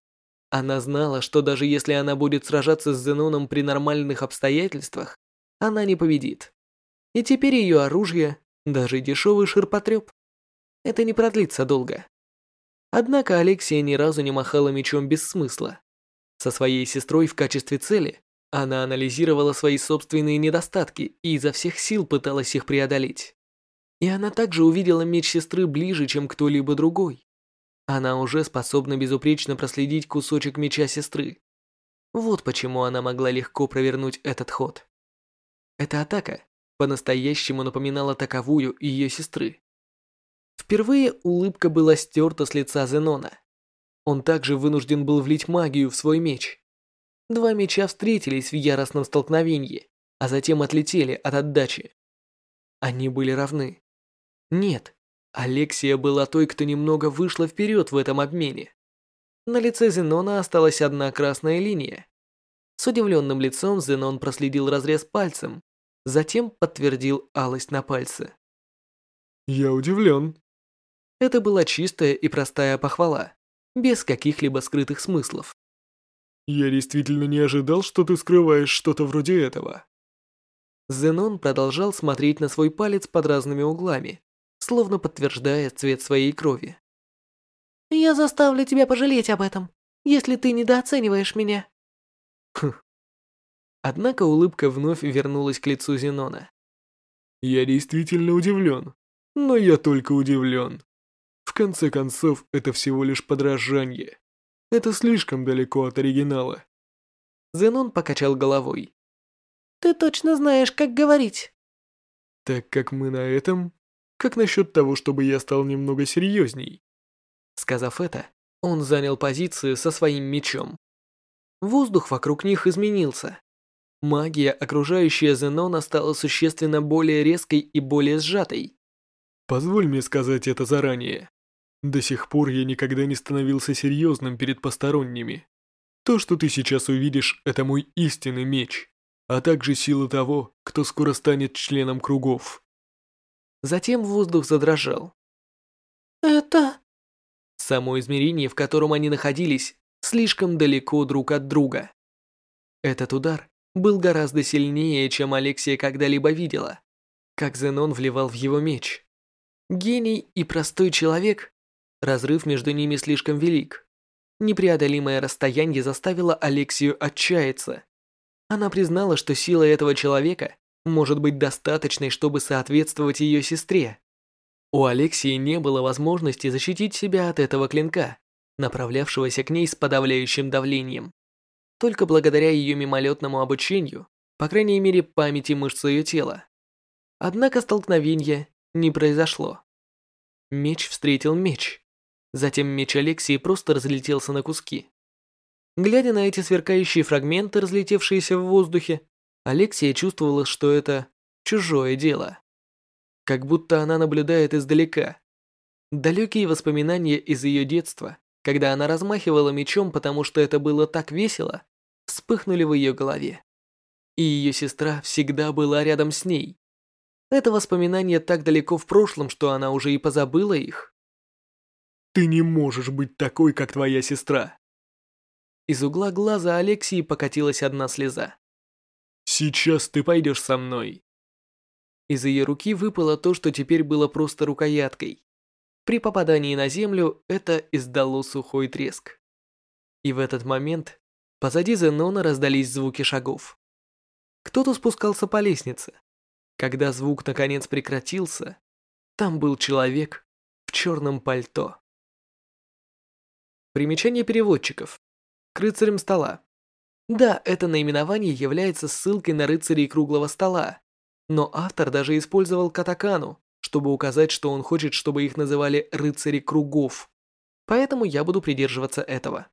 Она знала, что даже если она будет сражаться с Зеноном при нормальных обстоятельствах, она не победит. И теперь ее оружие, даже дешевый ширпотреб, это не продлится долго. Однако Алексия ни разу не махала мечом без смысла. Со своей сестрой в качестве цели она анализировала свои собственные недостатки и изо всех сил пыталась их преодолеть. И она также увидела меч сестры ближе, чем кто-либо другой. Она уже способна безупречно проследить кусочек меча сестры. Вот почему она могла легко провернуть этот ход. Эта атака по-настоящему напоминала таковую ее сестры. Впервые улыбка была стерта с лица Зенона. Он также вынужден был влить магию в свой меч. Два меча встретились в яростном столкновении, а затем отлетели от отдачи. Они были равны. Нет, Алексия была той, кто немного вышла вперед в этом обмене. На лице Зенона осталась одна красная линия. С удивленным лицом Зенон проследил разрез пальцем, затем подтвердил алость на пальце. «Я удивлен». Это была чистая и простая похвала, без каких-либо скрытых смыслов. «Я действительно не ожидал, что ты скрываешь что-то вроде этого». Зенон продолжал смотреть на свой палец под разными углами, словно подтверждая цвет своей крови. Я заставлю тебя пожалеть об этом, если ты недооцениваешь меня. Хм. Однако улыбка вновь вернулась к лицу Зенона. Я действительно удивлен, но я только удивлен. В конце концов, это всего лишь подражание. Это слишком далеко от оригинала. Зенон покачал головой. Ты точно знаешь, как говорить. Так как мы на этом, как насчет того, чтобы я стал немного серьезней? Сказав это, он занял позицию со своим мечом. Воздух вокруг них изменился. Магия, окружающая Зенона, стала существенно более резкой и более сжатой. Позволь мне сказать это заранее. До сих пор я никогда не становился серьезным перед посторонними. То, что ты сейчас увидишь, это мой истинный меч, а также сила того, кто скоро станет членом кругов. Затем воздух задрожал. Это... Само измерение, в котором они находились, слишком далеко друг от друга. Этот удар был гораздо сильнее, чем Алексия когда-либо видела. Как Зенон вливал в его меч. Гений и простой человек, разрыв между ними слишком велик. Непреодолимое расстояние заставило Алексию отчаяться. Она признала, что сила этого человека может быть достаточной, чтобы соответствовать ее сестре. У Алексии не было возможности защитить себя от этого клинка, направлявшегося к ней с подавляющим давлением. Только благодаря ее мимолетному обучению, по крайней мере памяти мышц ее тела. Однако столкновения не произошло. Меч встретил меч. Затем меч Алексии просто разлетелся на куски. Глядя на эти сверкающие фрагменты, разлетевшиеся в воздухе, Алексия чувствовала, что это чужое дело как будто она наблюдает издалека. Далекие воспоминания из ее детства, когда она размахивала мечом, потому что это было так весело, вспыхнули в ее голове. И ее сестра всегда была рядом с ней. Это воспоминание так далеко в прошлом, что она уже и позабыла их. «Ты не можешь быть такой, как твоя сестра!» Из угла глаза Алексии покатилась одна слеза. «Сейчас ты пойдешь со мной. Из ее руки выпало то, что теперь было просто рукояткой. При попадании на землю это издало сухой треск. И в этот момент позади Зенона раздались звуки шагов. Кто-то спускался по лестнице. Когда звук наконец прекратился, там был человек в черном пальто. Примечание переводчиков. К рыцарям стола. Да, это наименование является ссылкой на рыцарей круглого стола, но автор даже использовал катакану, чтобы указать, что он хочет, чтобы их называли рыцари кругов. Поэтому я буду придерживаться этого.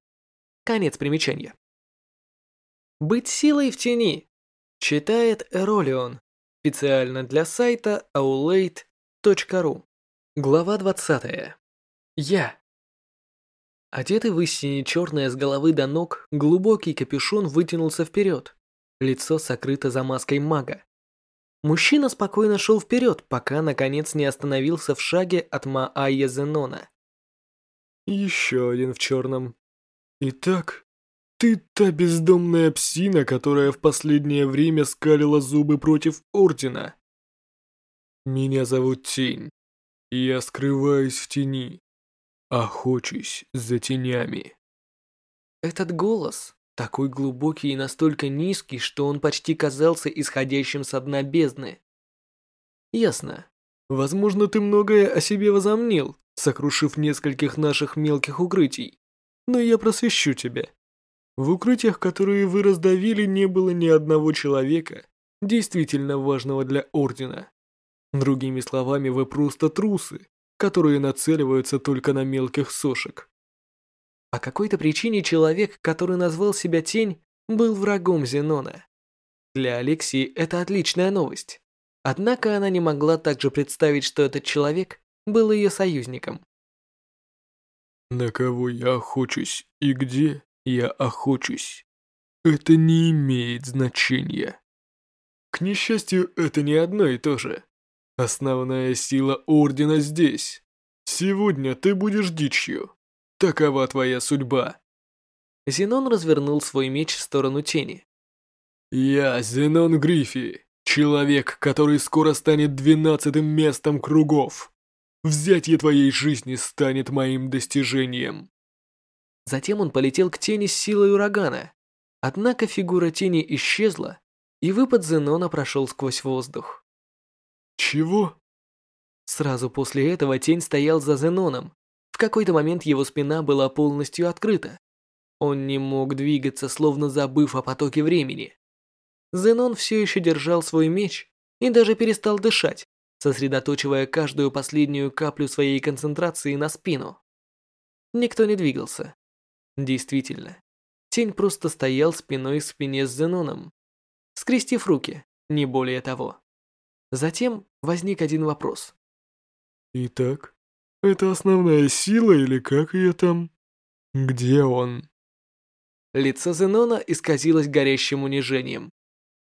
Конец примечания. Быть силой в тени. Читает Эролион. Специально для сайта aulade.ru. Глава 20. Я. Одетый в истине черное с головы до ног, глубокий капюшон вытянулся вперед. Лицо сокрыто за маской мага. Мужчина спокойно шел вперед, пока наконец не остановился в шаге от Маая Зенона. Еще один в черном. Итак, ты та бездомная псина, которая в последнее время скалила зубы против Ордена. Меня зовут Тень. Я скрываюсь в тени. Охочусь за тенями. Этот голос такой глубокий и настолько низкий, что он почти казался исходящим со дна бездны. Ясно. Возможно, ты многое о себе возомнил, сокрушив нескольких наших мелких укрытий. Но я просвещу тебя. В укрытиях, которые вы раздавили, не было ни одного человека, действительно важного для Ордена. Другими словами, вы просто трусы, которые нацеливаются только на мелких сошек. По какой-то причине человек, который назвал себя Тень, был врагом Зенона. Для Алексии это отличная новость. Однако она не могла также представить, что этот человек был ее союзником. На кого я охочусь и где я охочусь, это не имеет значения. К несчастью, это не одно и то же. Основная сила Ордена здесь. Сегодня ты будешь дичью. Такова твоя судьба. Зенон развернул свой меч в сторону тени. Я Зенон Гриффи, человек, который скоро станет двенадцатым местом кругов. Взятие твоей жизни станет моим достижением. Затем он полетел к тени с силой урагана. Однако фигура тени исчезла, и выпад Зенона прошел сквозь воздух. Чего? Сразу после этого тень стоял за Зеноном. В какой-то момент его спина была полностью открыта. Он не мог двигаться, словно забыв о потоке времени. Зенон все еще держал свой меч и даже перестал дышать, сосредоточивая каждую последнюю каплю своей концентрации на спину. Никто не двигался. Действительно, тень просто стоял спиной к спине с Зеноном, скрестив руки, не более того. Затем возник один вопрос. Итак, это основная сила или как ее там? Где он? Лицо Зенона исказилось горящим унижением.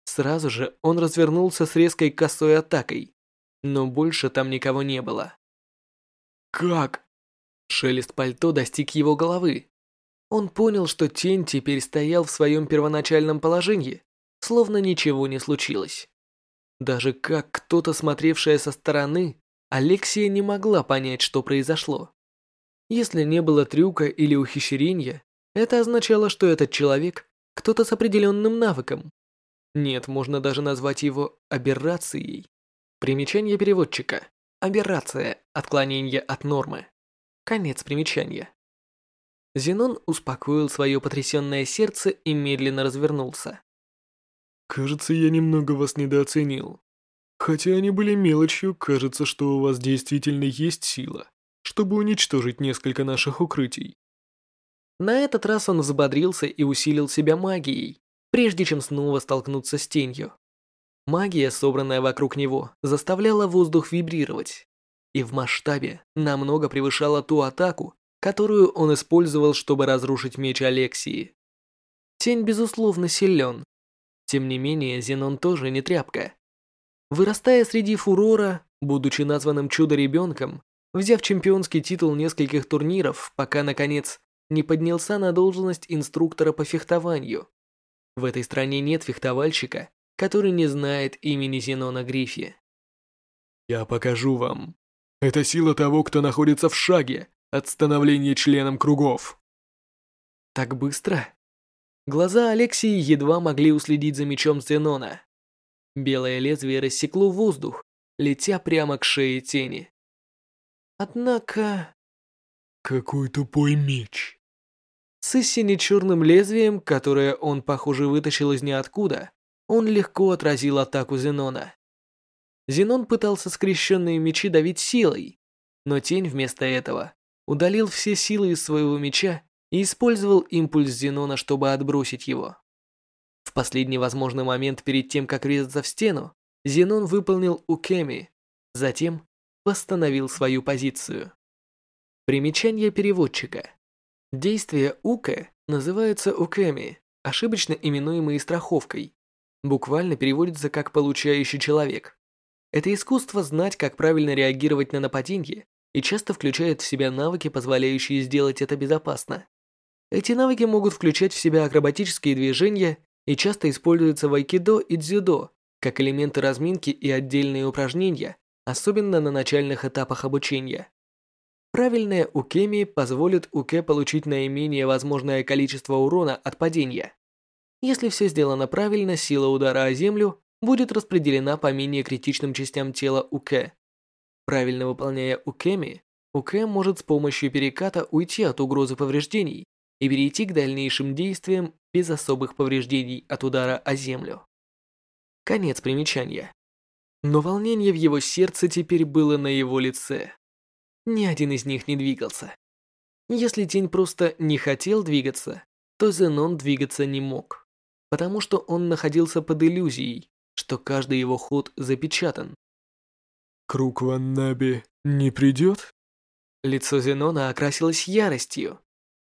Сразу же он развернулся с резкой косой атакой, но больше там никого не было. Как? Шелест пальто достиг его головы. Он понял, что тень теперь стоял в своем первоначальном положении, словно ничего не случилось. Даже как кто-то, смотревшая со стороны, Алексия не могла понять, что произошло. Если не было трюка или ухищрения, это означало, что этот человек – кто-то с определенным навыком. Нет, можно даже назвать его аберрацией. Примечание переводчика. Аберрация – отклонение от нормы. Конец примечания. Зенон успокоил свое потрясенное сердце и медленно развернулся. Кажется, я немного вас недооценил. Хотя они были мелочью, кажется, что у вас действительно есть сила, чтобы уничтожить несколько наших укрытий. На этот раз он взбодрился и усилил себя магией, прежде чем снова столкнуться с тенью. Магия, собранная вокруг него, заставляла воздух вибрировать, и в масштабе намного превышала ту атаку, которую он использовал, чтобы разрушить меч Алексии. Тень, безусловно, силен, тем не менее, Зенон тоже не тряпка. Вырастая среди фурора, будучи названным чудо-ребенком, взяв чемпионский титул нескольких турниров, пока, наконец, не поднялся на должность инструктора по фехтованию. В этой стране нет фехтовальщика, который не знает имени Зенона Гриффи. «Я покажу вам. Это сила того, кто находится в шаге от становления членом кругов». «Так быстро?» Глаза Алексии едва могли уследить за мечом Зенона. Белое лезвие рассекло воздух, летя прямо к шее тени. Однако... Какой тупой меч. С сине-черным лезвием, которое он, похоже, вытащил из ниоткуда, он легко отразил атаку Зенона. Зенон пытался скрещенные мечи давить силой, но тень вместо этого удалил все силы из своего меча и использовал импульс Зенона, чтобы отбросить его. В последний возможный момент перед тем, как врезаться в стену, Зенон выполнил Укеми, затем восстановил свою позицию. Примечание переводчика. Действие Уке называется Укеми, ошибочно именуемые страховкой. Буквально переводится как «получающий человек». Это искусство знать, как правильно реагировать на нападение и часто включает в себя навыки, позволяющие сделать это безопасно. Эти навыки могут включать в себя акробатические движения и часто используются в айкидо и дзюдо, как элементы разминки и отдельные упражнения, особенно на начальных этапах обучения. Правильное укеми позволит уке получить наименее возможное количество урона от падения. Если все сделано правильно, сила удара о землю будет распределена по менее критичным частям тела уке. Правильно выполняя укеми, уке может с помощью переката уйти от угрозы повреждений и перейти к дальнейшим действиям без особых повреждений от удара о землю. Конец примечания. Но волнение в его сердце теперь было на его лице. Ни один из них не двигался. Если тень просто не хотел двигаться, то Зенон двигаться не мог, потому что он находился под иллюзией, что каждый его ход запечатан. Круг Ваннаби не придет? Лицо Зенона окрасилось яростью.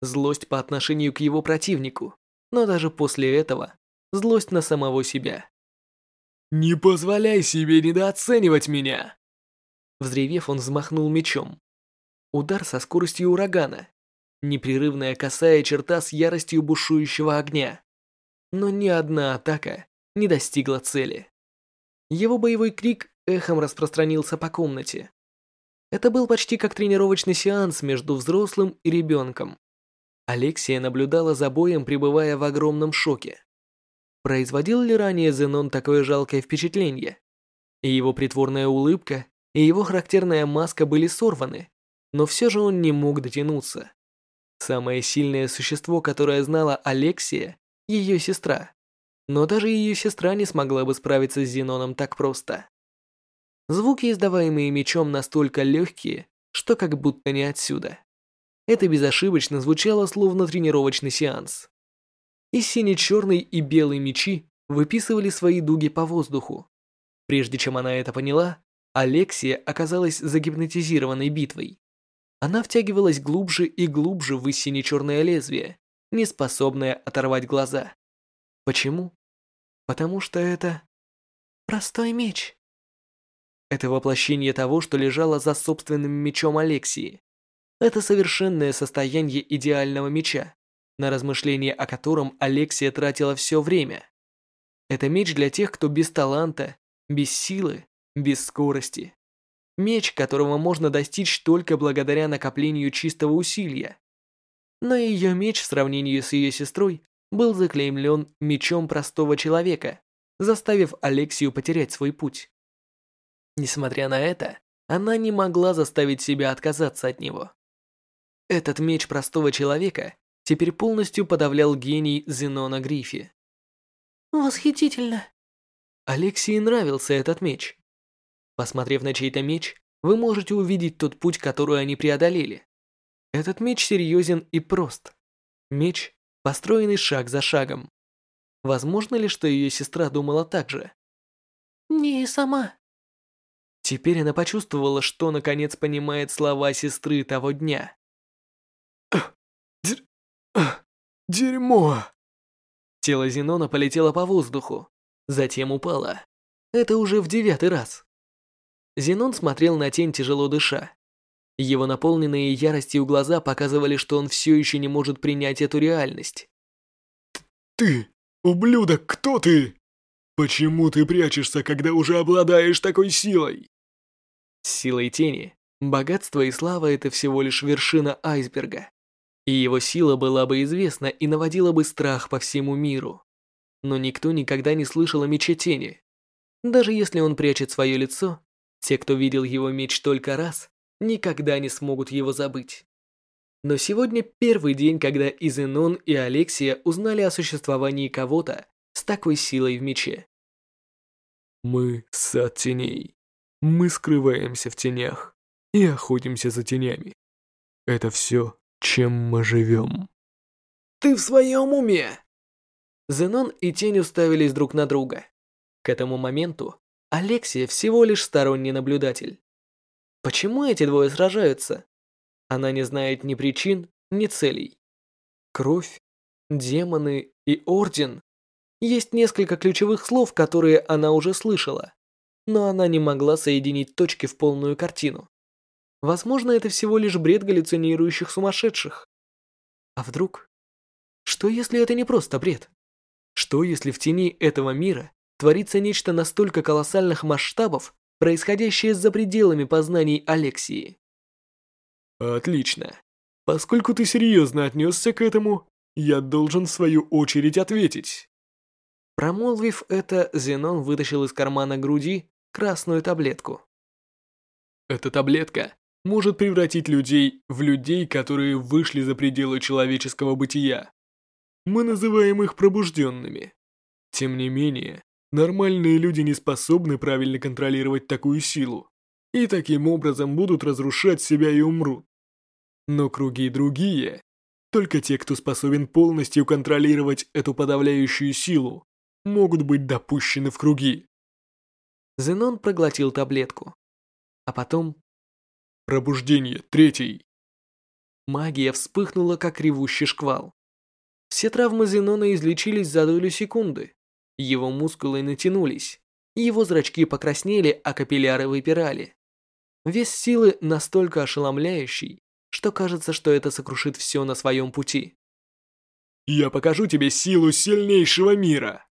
Злость по отношению к его противнику, но даже после этого злость на самого себя. «Не позволяй себе недооценивать меня!» Взревев, он взмахнул мечом. Удар со скоростью урагана. Непрерывная косая черта с яростью бушующего огня. Но ни одна атака не достигла цели. Его боевой крик эхом распространился по комнате. Это был почти как тренировочный сеанс между взрослым и ребенком. Алексия наблюдала за боем, пребывая в огромном шоке. Производил ли ранее Зенон такое жалкое впечатление? И его притворная улыбка, и его характерная маска были сорваны, но все же он не мог дотянуться. Самое сильное существо, которое знала Алексия, ее сестра. Но даже ее сестра не смогла бы справиться с Зеноном так просто. Звуки, издаваемые мечом, настолько легкие, что как будто не отсюда. Это безошибочно звучало словно тренировочный сеанс. И сине-черный и белый мечи выписывали свои дуги по воздуху. Прежде чем она это поняла, Алексия оказалась загипнотизированной битвой. Она втягивалась глубже и глубже в сине-черное лезвие, не способная оторвать глаза. Почему? Потому что это... простой меч. Это воплощение того, что лежало за собственным мечом Алексии. Это совершенное состояние идеального меча, на размышление о котором Алексия тратила все время. Это меч для тех, кто без таланта, без силы, без скорости. Меч, которого можно достичь только благодаря накоплению чистого усилия. Но ее меч в сравнении с ее сестрой был заклеймлен мечом простого человека, заставив Алексию потерять свой путь. Несмотря на это, она не могла заставить себя отказаться от него. Этот меч простого человека теперь полностью подавлял гений Зенона Грифи. «Восхитительно!» Алексии нравился этот меч. Посмотрев на чей-то меч, вы можете увидеть тот путь, который они преодолели. Этот меч серьезен и прост. Меч, построенный шаг за шагом. Возможно ли, что ее сестра думала так же? «Не сама». Теперь она почувствовала, что наконец понимает слова сестры того дня. Дерьмо. Тело Зенона полетело по воздуху, затем упало. Это уже в девятый раз. Зенон смотрел на тень, тяжело дыша. Его наполненные яростью глаза показывали, что он все еще не может принять эту реальность. «Ты, ублюдок, кто ты? Почему ты прячешься, когда уже обладаешь такой силой?» силой тени, богатство и слава – это всего лишь вершина айсберга и его сила была бы известна и наводила бы страх по всему миру. Но никто никогда не слышал о мече тени. Даже если он прячет свое лицо, те, кто видел его меч только раз, никогда не смогут его забыть. Но сегодня первый день, когда и Зенон, и Алексия узнали о существовании кого-то с такой силой в мече. Мы сад теней. Мы скрываемся в тенях и охотимся за тенями. Это все, чем мы живем. «Ты в своем уме?» Зенон и Тень уставились друг на друга. К этому моменту Алексия всего лишь сторонний наблюдатель. Почему эти двое сражаются? Она не знает ни причин, ни целей. Кровь, демоны и орден. Есть несколько ключевых слов, которые она уже слышала, но она не могла соединить точки в полную картину. Возможно, это всего лишь бред галлюцинирующих сумасшедших. А вдруг? Что если это не просто бред? Что если в тени этого мира творится нечто настолько колоссальных масштабов, происходящее за пределами познаний Алексии? Отлично. Поскольку ты серьезно отнесся к этому, я должен в свою очередь ответить. Промолвив это, Зенон вытащил из кармана груди красную таблетку. Эта таблетка может превратить людей в людей, которые вышли за пределы человеческого бытия. Мы называем их пробужденными. Тем не менее, нормальные люди не способны правильно контролировать такую силу, и таким образом будут разрушать себя и умрут. Но круги другие, только те, кто способен полностью контролировать эту подавляющую силу, могут быть допущены в круги. Зенон проглотил таблетку. А потом... Пробуждение, третий. Магия вспыхнула, как ревущий шквал. Все травмы Зенона излечились за долю секунды. Его мускулы натянулись, его зрачки покраснели, а капилляры выпирали. Вес силы настолько ошеломляющий, что кажется, что это сокрушит все на своем пути. «Я покажу тебе силу сильнейшего мира!»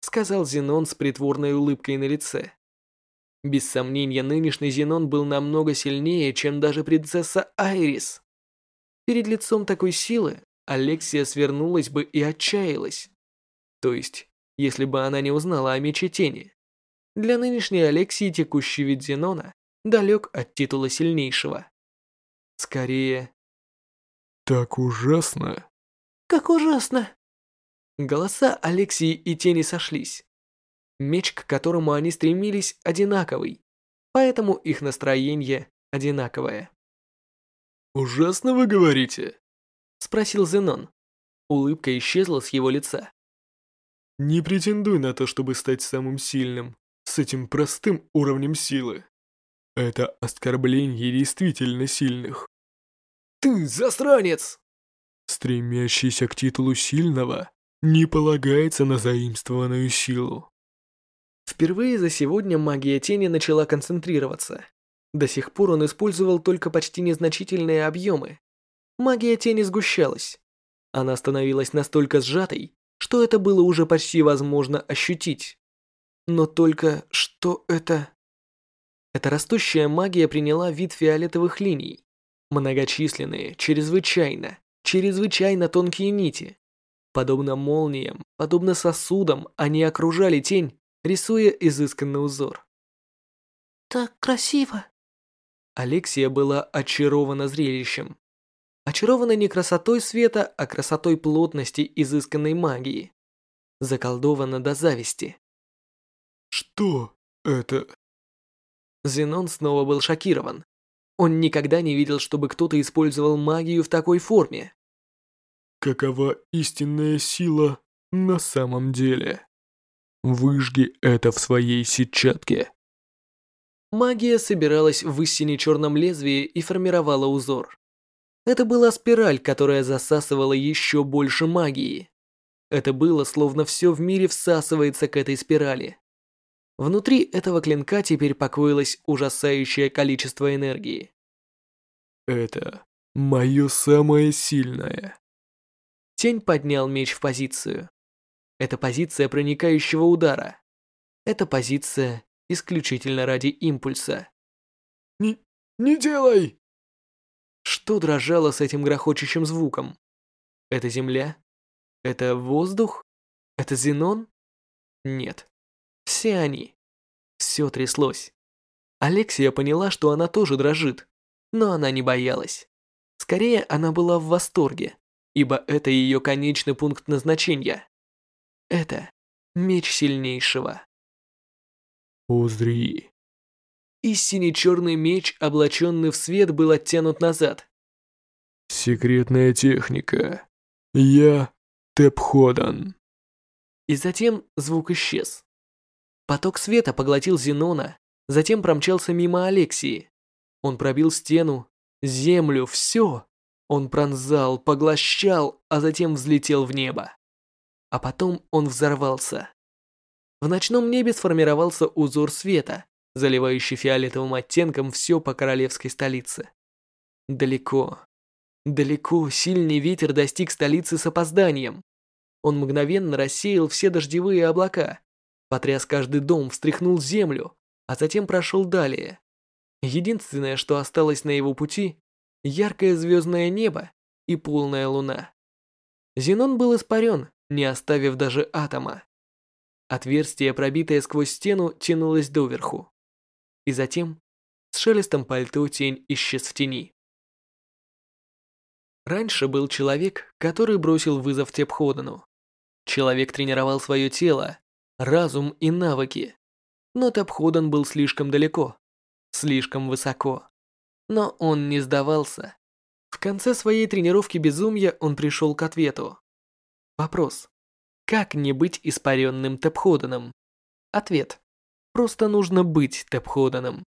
сказал Зенон с притворной улыбкой на лице. Без сомнения, нынешний Зенон был намного сильнее, чем даже принцесса Айрис. Перед лицом такой силы Алексия свернулась бы и отчаялась. То есть, если бы она не узнала о мече тени. Для нынешней Алексии текущий вид Зенона далек от титула сильнейшего. Скорее... Так ужасно. Как ужасно. Голоса Алексии и тени сошлись. Меч, к которому они стремились, одинаковый, поэтому их настроение одинаковое. «Ужасно вы говорите?» — спросил Зенон. Улыбка исчезла с его лица. «Не претендуй на то, чтобы стать самым сильным, с этим простым уровнем силы. Это оскорбление действительно сильных». «Ты засранец!» Стремящийся к титулу сильного не полагается на заимствованную силу. Впервые за сегодня магия тени начала концентрироваться. До сих пор он использовал только почти незначительные объемы. Магия тени сгущалась. Она становилась настолько сжатой, что это было уже почти возможно ощутить. Но только что это... Эта растущая магия приняла вид фиолетовых линий. Многочисленные, чрезвычайно, чрезвычайно тонкие нити. Подобно молниям, подобно сосудам, они окружали тень, рисуя изысканный узор. «Так красиво!» Алексия была очарована зрелищем. Очарована не красотой света, а красотой плотности изысканной магии. Заколдована до зависти. «Что это?» Зенон снова был шокирован. Он никогда не видел, чтобы кто-то использовал магию в такой форме. Какова истинная сила на самом деле? Выжги это в своей сетчатке. Магия собиралась в истине черном лезвии и формировала узор. Это была спираль, которая засасывала еще больше магии. Это было, словно все в мире всасывается к этой спирали. Внутри этого клинка теперь покоилось ужасающее количество энергии. Это мое самое сильное. Тень поднял меч в позицию. Это позиция проникающего удара. Это позиция исключительно ради импульса. «Не, не делай!» Что дрожало с этим грохочущим звуком? Это земля? Это воздух? Это Зенон? Нет. Все они. Все тряслось. Алексия поняла, что она тоже дрожит, но она не боялась. Скорее, она была в восторге ибо это ее конечный пункт назначения. Это меч сильнейшего. Узри. Истинный черный меч, облаченный в свет, был оттянут назад. Секретная техника. Я Тепходан. И затем звук исчез. Поток света поглотил Зенона, затем промчался мимо Алексии. Он пробил стену, землю, все. Он пронзал, поглощал, а затем взлетел в небо. А потом он взорвался. В ночном небе сформировался узор света, заливающий фиолетовым оттенком все по королевской столице. Далеко, далеко сильный ветер достиг столицы с опозданием. Он мгновенно рассеял все дождевые облака, потряс каждый дом, встряхнул землю, а затем прошел далее. Единственное, что осталось на его пути, яркое звездное небо и полная луна. Зенон был испарен, не оставив даже атома. Отверстие, пробитое сквозь стену, тянулось доверху. И затем С шелестом пальто тень исчез в тени. Раньше был человек, который бросил вызов Тепходену. Человек тренировал свое тело, разум и навыки. Но Тепходен был слишком далеко, слишком высоко. Но он не сдавался. В конце своей тренировки безумия он пришел к ответу. Вопрос. Как не быть испаренным Тепходеном? Ответ. Просто нужно быть Тепходеном.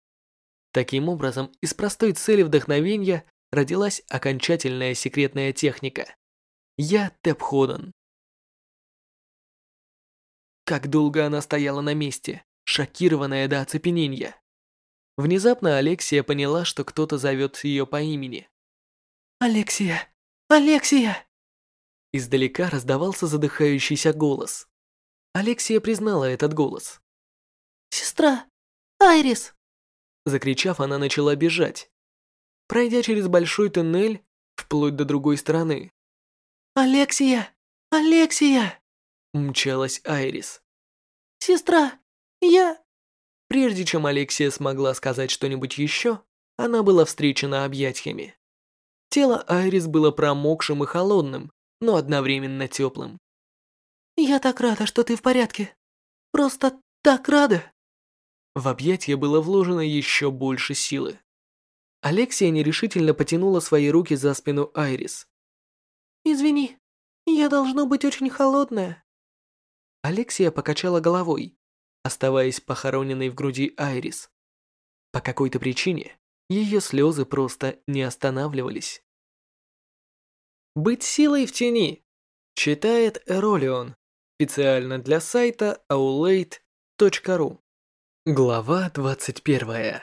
Таким образом, из простой цели вдохновения родилась окончательная секретная техника. Я Тепходен. Как долго она стояла на месте, шокированная до оцепенения. Внезапно Алексия поняла, что кто-то зовет ее по имени. «Алексия! Алексия!» Издалека раздавался задыхающийся голос. Алексия признала этот голос. «Сестра! Айрис!» Закричав, она начала бежать. Пройдя через большой туннель, вплоть до другой стороны. «Алексия! Алексия!» Мчалась Айрис. «Сестра! Я...» Прежде чем Алексия смогла сказать что-нибудь еще, она была встречена объятиями. Тело Айрис было промокшим и холодным, но одновременно теплым. «Я так рада, что ты в порядке. Просто так рада!» В объятия было вложено еще больше силы. Алексия нерешительно потянула свои руки за спину Айрис. «Извини, я должно быть очень холодная». Алексия покачала головой, оставаясь похороненной в груди Айрис. По какой-то причине ее слезы просто не останавливались. «Быть силой в тени» читает Эролион специально для сайта aulade.ru Глава 21.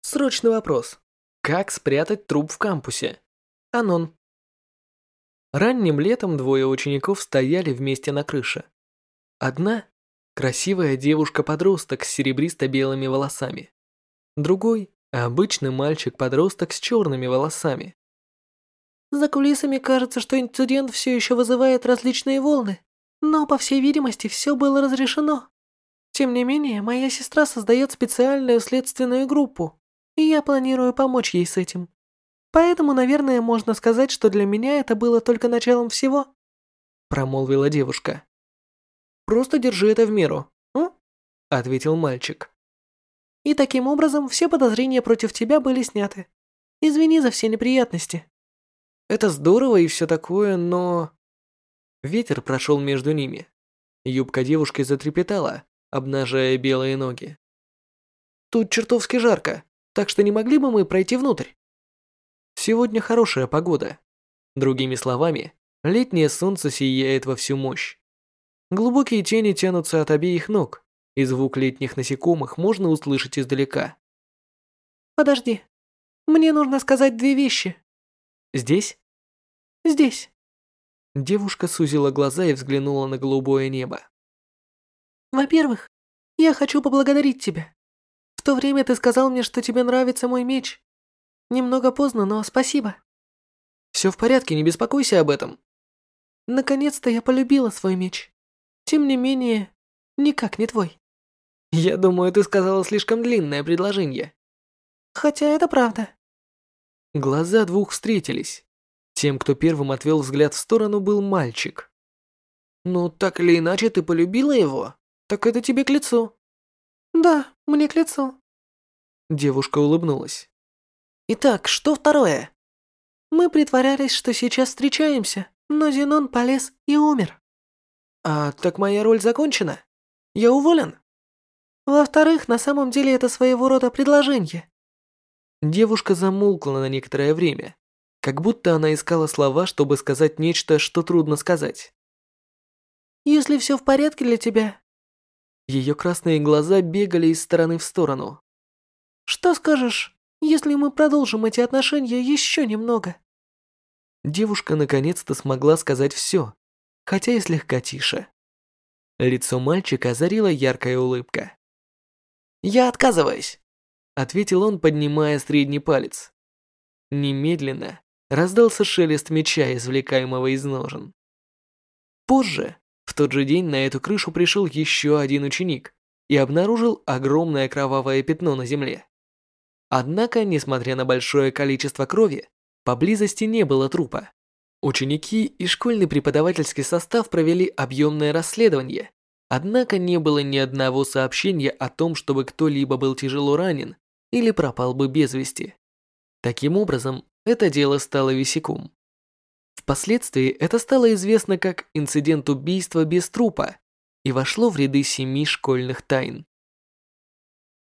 Срочный вопрос. Как спрятать труп в кампусе? Анон. Ранним летом двое учеников стояли вместе на крыше. Одна – красивая девушка-подросток с серебристо-белыми волосами. Другой – обычный мальчик-подросток с черными волосами. За кулисами кажется, что инцидент все еще вызывает различные волны, но, по всей видимости, все было разрешено. Тем не менее, моя сестра создает специальную следственную группу, и я планирую помочь ей с этим. Поэтому, наверное, можно сказать, что для меня это было только началом всего», промолвила девушка. «Просто держи это в меру, м?» ответил мальчик. «И таким образом все подозрения против тебя были сняты. Извини за все неприятности». «Это здорово и все такое, но...» Ветер прошел между ними. Юбка девушки затрепетала, обнажая белые ноги. «Тут чертовски жарко, так что не могли бы мы пройти внутрь?» Сегодня хорошая погода. Другими словами, летнее солнце сияет во всю мощь. Глубокие тени тянутся от обеих ног, и звук летних насекомых можно услышать издалека. «Подожди, мне нужно сказать две вещи». «Здесь?» «Здесь». Девушка сузила глаза и взглянула на голубое небо. Во-первых, я хочу поблагодарить тебя. В то время ты сказал мне, что тебе нравится мой меч. Немного поздно, но спасибо. Все в порядке, не беспокойся об этом. Наконец-то я полюбила свой меч. Тем не менее, никак не твой. Я думаю, ты сказала слишком длинное предложение. Хотя это правда. Глаза двух встретились. Тем, кто первым отвел взгляд в сторону, был мальчик. Ну, так или иначе, ты полюбила его? Так это тебе к лицу. Да, мне к лицу. Девушка улыбнулась. Итак, что второе? Мы притворялись, что сейчас встречаемся, но Зенон полез и умер. А так моя роль закончена? Я уволен? Во-вторых, на самом деле это своего рода предложение. Девушка замолкла на некоторое время, как будто она искала слова, чтобы сказать нечто, что трудно сказать. Если все в порядке для тебя, ее красные глаза бегали из стороны в сторону. «Что скажешь, если мы продолжим эти отношения еще немного?» Девушка наконец-то смогла сказать все, хотя и слегка тише. Лицо мальчика озарила яркая улыбка. «Я отказываюсь», — ответил он, поднимая средний палец. Немедленно раздался шелест меча, извлекаемого из ножен. Позже в тот же день на эту крышу пришел еще один ученик и обнаружил огромное кровавое пятно на земле. Однако, несмотря на большое количество крови, поблизости не было трупа. Ученики и школьный преподавательский состав провели объемное расследование, однако не было ни одного сообщения о том, чтобы кто-либо был тяжело ранен или пропал бы без вести. Таким образом, это дело стало висяком. Впоследствии это стало известно как инцидент убийства без трупа и вошло в ряды семи школьных тайн.